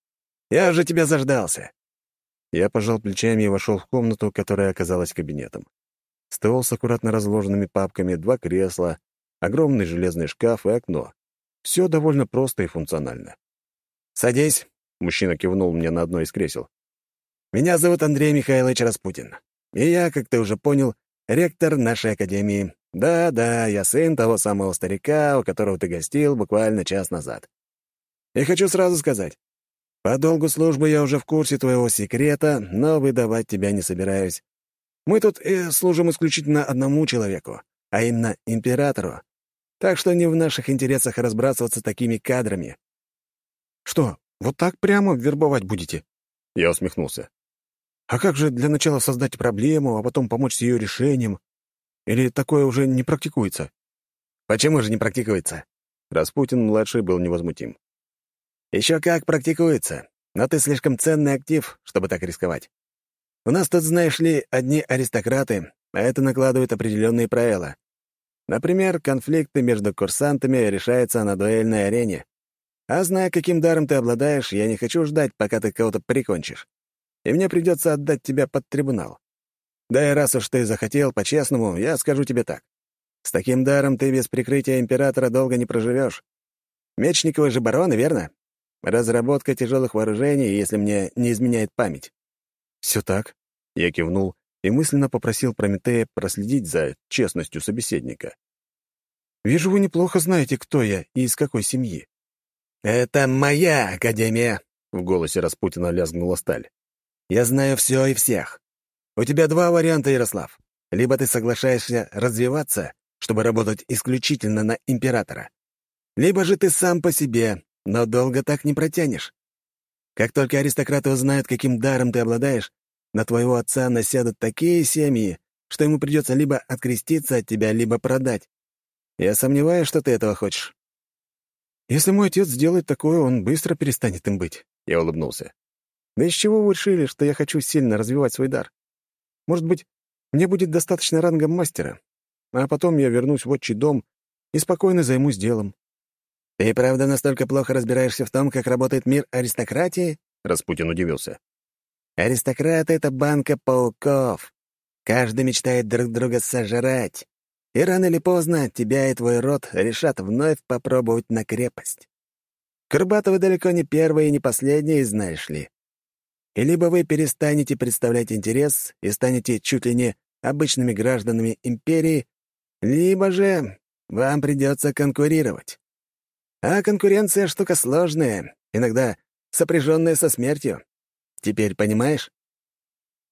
Я уже тебя заждался». Я пожал плечами и вошел в комнату, которая оказалась кабинетом. Стол с аккуратно разложенными папками, два кресла, огромный железный шкаф и окно. Все довольно просто и функционально. «Садись», — мужчина кивнул мне на одно из кресел. Меня зовут Андрей Михайлович Распутин. И я, как ты уже понял, ректор нашей академии. Да-да, я сын того самого старика, у которого ты гостил буквально час назад. И хочу сразу сказать, по долгу службы я уже в курсе твоего секрета, но выдавать тебя не собираюсь. Мы тут э, служим исключительно одному человеку, а именно императору. Так что не в наших интересах разбрасываться такими кадрами. Что, вот так прямо вербовать будете? Я усмехнулся. А как же для начала создать проблему, а потом помочь с ее решением? Или такое уже не практикуется? Почему же не практикуется? Распутин-младший был невозмутим. Еще как практикуется, но ты слишком ценный актив, чтобы так рисковать. У нас тут, знаешь ли, одни аристократы, а это накладывает определенные правила. Например, конфликты между курсантами решаются на дуэльной арене. А зная, каким даром ты обладаешь, я не хочу ждать, пока ты кого-то прикончишь. И мне придется отдать тебя под трибунал. Да и раз уж ты захотел, по-честному, я скажу тебе так. С таким даром ты без прикрытия императора долго не проживешь. Мечниковы же бароны, верно? Разработка тяжелых вооружений, если мне не изменяет память. Все так. Я кивнул и мысленно попросил Прометея проследить за честностью собеседника. «Вижу, вы неплохо знаете, кто я и из какой семьи». «Это моя академия!» — в голосе Распутина лязгнула сталь. «Я знаю все и всех. У тебя два варианта, Ярослав. Либо ты соглашаешься развиваться, чтобы работать исключительно на императора, либо же ты сам по себе, но долго так не протянешь. Как только аристократы узнают, каким даром ты обладаешь, на твоего отца насядут такие семьи, что ему придется либо откреститься от тебя, либо продать. Я сомневаюсь, что ты этого хочешь». «Если мой отец сделает такое, он быстро перестанет им быть», — я улыбнулся. «Да из чего вы решили, что я хочу сильно развивать свой дар? Может быть, мне будет достаточно ранга мастера, а потом я вернусь в отчий дом и спокойно займусь делом». «Ты правда настолько плохо разбираешься в том, как работает мир аристократии?» — Распутин удивился. Аристократы — это банка пауков. Каждый мечтает друг друга сожрать. И рано или поздно тебя и твой род решат вновь попробовать на крепость. Курбатовы далеко не первые и не последние, знаешь ли. И либо вы перестанете представлять интерес и станете чуть ли не обычными гражданами империи, либо же вам придется конкурировать. А конкуренция — штука сложная, иногда сопряженная со смертью. Теперь понимаешь?»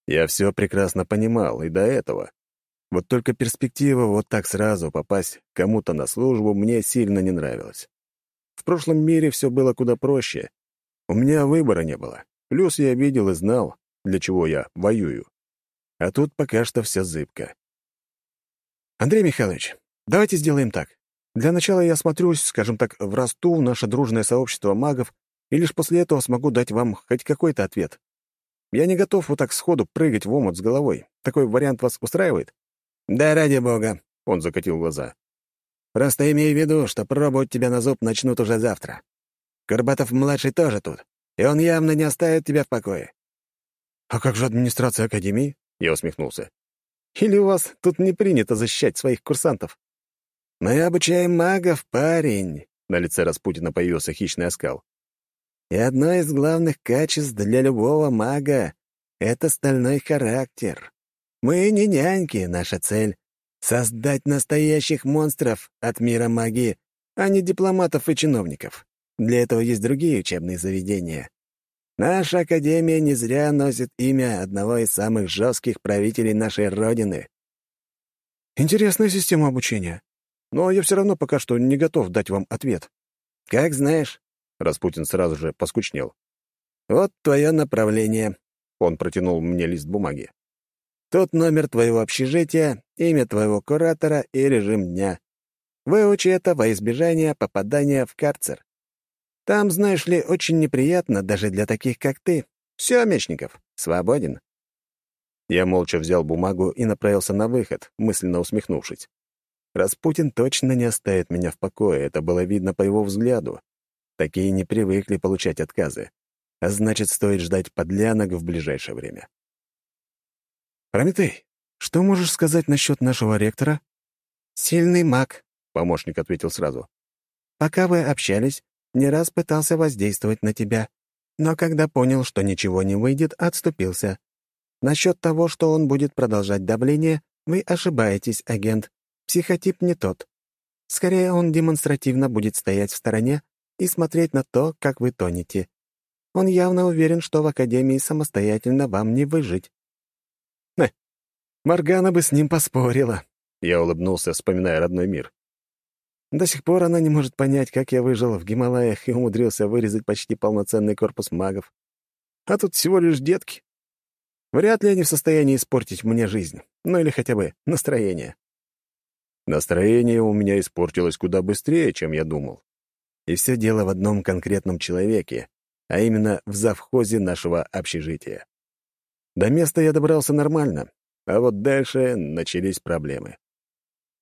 Я все прекрасно понимал и до этого. Вот только перспектива вот так сразу попасть кому-то на службу мне сильно не нравилась. В прошлом мире все было куда проще. У меня выбора не было. Плюс я видел и знал, для чего я воюю. А тут пока что все зыбко. «Андрей Михайлович, давайте сделаем так. Для начала я смотрюсь, скажем так, в росту в наше дружное сообщество магов и лишь после этого смогу дать вам хоть какой-то ответ. Я не готов вот так сходу прыгать в омут с головой. Такой вариант вас устраивает?» «Да ради бога», — он закатил глаза. «Просто имей в виду, что пробовать тебя на зуб начнут уже завтра. Горбатов-младший тоже тут, и он явно не оставит тебя в покое». «А как же администрация Академии?» — я усмехнулся. «Или у вас тут не принято защищать своих курсантов?» «Мы обучаем магов, парень», — на лице Распутина появился хищный оскал. И одно из главных качеств для любого мага — это стальной характер. Мы не няньки, наша цель — создать настоящих монстров от мира магии, а не дипломатов и чиновников. Для этого есть другие учебные заведения. Наша Академия не зря носит имя одного из самых жестких правителей нашей Родины. Интересная система обучения. Но я все равно пока что не готов дать вам ответ. Как знаешь. Распутин сразу же поскучнел. «Вот твое направление». Он протянул мне лист бумаги. «Тут номер твоего общежития, имя твоего куратора и режим дня. Выучи это во избежание попадания в карцер. Там, знаешь ли, очень неприятно даже для таких, как ты. Все, Мечников, свободен». Я молча взял бумагу и направился на выход, мысленно усмехнувшись. Распутин точно не оставит меня в покое, это было видно по его взгляду. Такие не привыкли получать отказы. А значит, стоит ждать подлянок в ближайшее время. «Прометей, что можешь сказать насчет нашего ректора?» «Сильный маг», — помощник ответил сразу. «Пока вы общались, не раз пытался воздействовать на тебя, но когда понял, что ничего не выйдет, отступился. Насчет того, что он будет продолжать давление, вы ошибаетесь, агент. Психотип не тот. Скорее, он демонстративно будет стоять в стороне и смотреть на то, как вы тонете. Он явно уверен, что в Академии самостоятельно вам не выжить. Хе, Моргана бы с ним поспорила. Я улыбнулся, вспоминая родной мир. До сих пор она не может понять, как я выжил в Гималаях и умудрился вырезать почти полноценный корпус магов. А тут всего лишь детки. Вряд ли они в состоянии испортить мне жизнь, ну или хотя бы настроение. Настроение у меня испортилось куда быстрее, чем я думал. И все дело в одном конкретном человеке, а именно в завхозе нашего общежития. До места я добрался нормально, а вот дальше начались проблемы.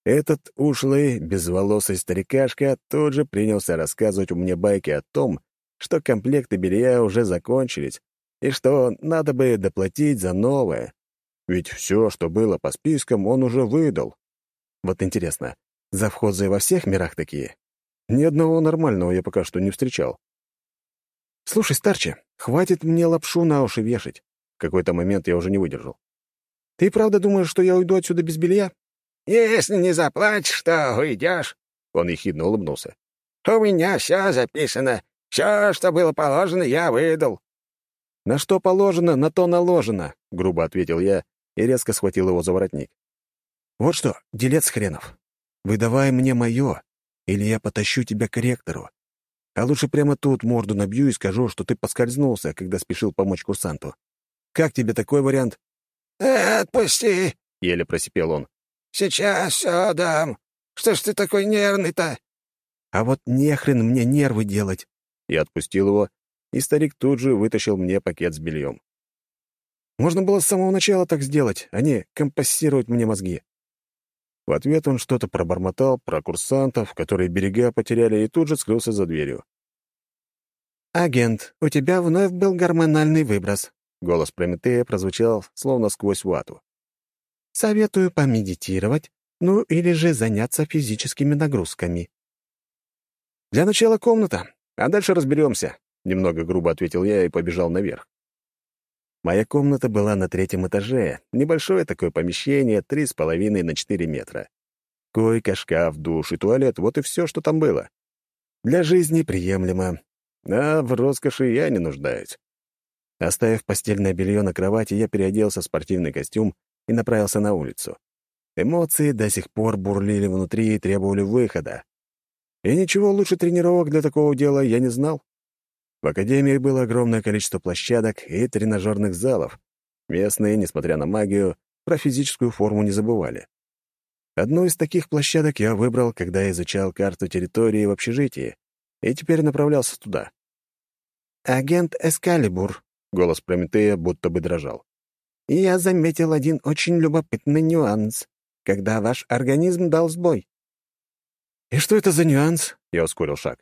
Этот ушлый, безволосый старикашка тут же принялся рассказывать мне байки о том, что комплекты белья уже закончились и что надо бы доплатить за новое. Ведь все, что было по спискам, он уже выдал. Вот интересно, завхозы во всех мирах такие? Ни одного нормального я пока что не встречал. «Слушай, старче, хватит мне лапшу на уши вешать». В какой-то момент я уже не выдержал. «Ты правда думаешь, что я уйду отсюда без белья?» «Если не заплатишь, то уйдешь», — он ехидно улыбнулся. «У меня все записано. Все, что было положено, я выдал». «На что положено, на то наложено», — грубо ответил я и резко схватил его за воротник. «Вот что, делец хренов, выдавай мне мое, или я потащу тебя к ректору. А лучше прямо тут морду набью и скажу, что ты поскользнулся, когда спешил помочь курсанту. Как тебе такой вариант?» «Э, «Отпусти!» — еле просипел он. «Сейчас все дам. Что ж ты такой нервный-то?» «А вот нехрен мне нервы делать!» Я отпустил его, и старик тут же вытащил мне пакет с бельем. Можно было с самого начала так сделать, а не компассировать мне мозги. В ответ он что-то пробормотал про курсантов, которые берега потеряли, и тут же скрылся за дверью. «Агент, у тебя вновь был гормональный выброс», — голос Прометея прозвучал словно сквозь вату. «Советую помедитировать, ну или же заняться физическими нагрузками». «Для начала комната, а дальше разберемся», — немного грубо ответил я и побежал наверх. Моя комната была на третьем этаже, небольшое такое помещение, три с половиной на четыре метра. Койка, шкаф, душ и туалет — вот и все, что там было. Для жизни приемлемо, а в роскоши я не нуждаюсь. Оставив постельное белье на кровати, я переоделся в спортивный костюм и направился на улицу. Эмоции до сих пор бурлили внутри и требовали выхода. И ничего лучше тренировок для такого дела я не знал. В академии было огромное количество площадок и тренажерных залов. Местные, несмотря на магию, про физическую форму не забывали. Одну из таких площадок я выбрал, когда изучал карту территории в общежитии, и теперь направлялся туда. «Агент Эскалибур», — голос Прометея будто бы дрожал. «Я заметил один очень любопытный нюанс, когда ваш организм дал сбой». «И что это за нюанс?» — я ускорил шаг.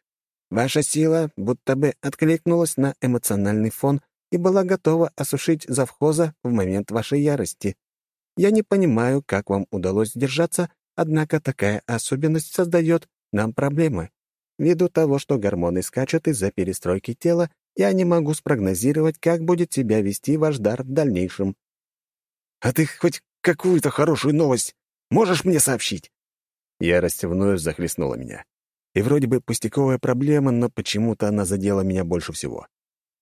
Ваша сила будто бы откликнулась на эмоциональный фон и была готова осушить завхоза в момент вашей ярости. Я не понимаю, как вам удалось сдержаться, однако такая особенность создает нам проблемы. Ввиду того, что гормоны скачут из-за перестройки тела, я не могу спрогнозировать, как будет себя вести ваш дар в дальнейшем. «А ты хоть какую-то хорошую новость можешь мне сообщить?» Ярость вновь захлестнула меня. И вроде бы пустяковая проблема, но почему-то она задела меня больше всего.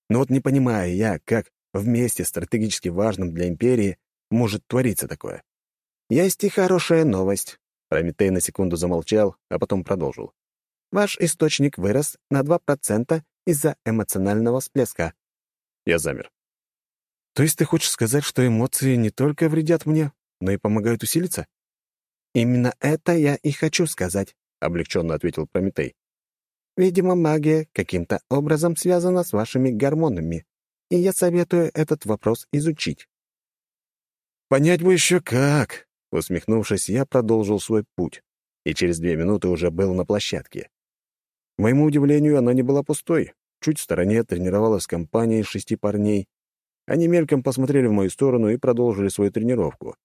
Но вот не понимаю я, как вместе стратегически важным для империи может твориться такое. Есть и хорошая новость. Прометей на секунду замолчал, а потом продолжил. Ваш источник вырос на 2% из-за эмоционального всплеска. Я замер. То есть ты хочешь сказать, что эмоции не только вредят мне, но и помогают усилиться? Именно это я и хочу сказать. — облегченно ответил Прометей. «Видимо, магия каким-то образом связана с вашими гормонами, и я советую этот вопрос изучить». «Понять бы еще как!» — усмехнувшись, я продолжил свой путь, и через две минуты уже был на площадке. К моему удивлению, она не была пустой. Чуть в стороне тренировалась компания из шести парней. Они мельком посмотрели в мою сторону и продолжили свою тренировку.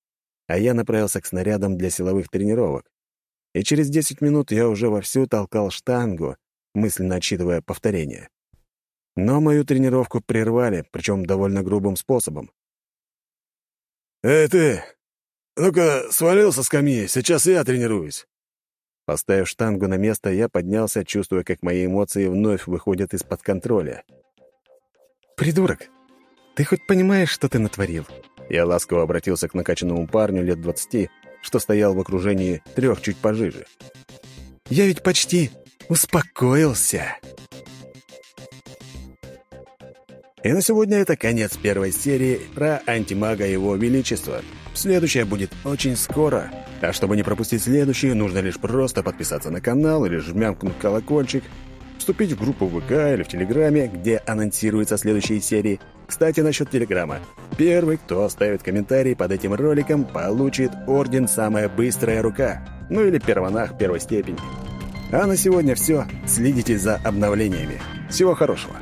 А я направился к снарядам для силовых тренировок и через 10 минут я уже вовсю толкал штангу, мысленно отсчитывая повторения. Но мою тренировку прервали, причем довольно грубым способом. «Эй ты! «Ну-ка, свалился с скамьи, сейчас я тренируюсь». Поставив штангу на место, я поднялся, чувствуя, как мои эмоции вновь выходят из-под контроля. «Придурок, ты хоть понимаешь, что ты натворил?» Я ласково обратился к накачанному парню лет двадцати, что стоял в окружении трех чуть пожиже. «Я ведь почти успокоился!» И на сегодня это конец первой серии про антимага Его Величества. Следующая будет очень скоро. А чтобы не пропустить следующую, нужно лишь просто подписаться на канал или жмямкнуть колокольчик, вступить в группу ВК или в Телеграме, где анонсируются следующие серии. Кстати, насчет Телеграма. Первый, кто оставит комментарий под этим роликом, получит орден «Самая быстрая рука», ну или первонах первой степени. А на сегодня все. Следите за обновлениями. Всего хорошего.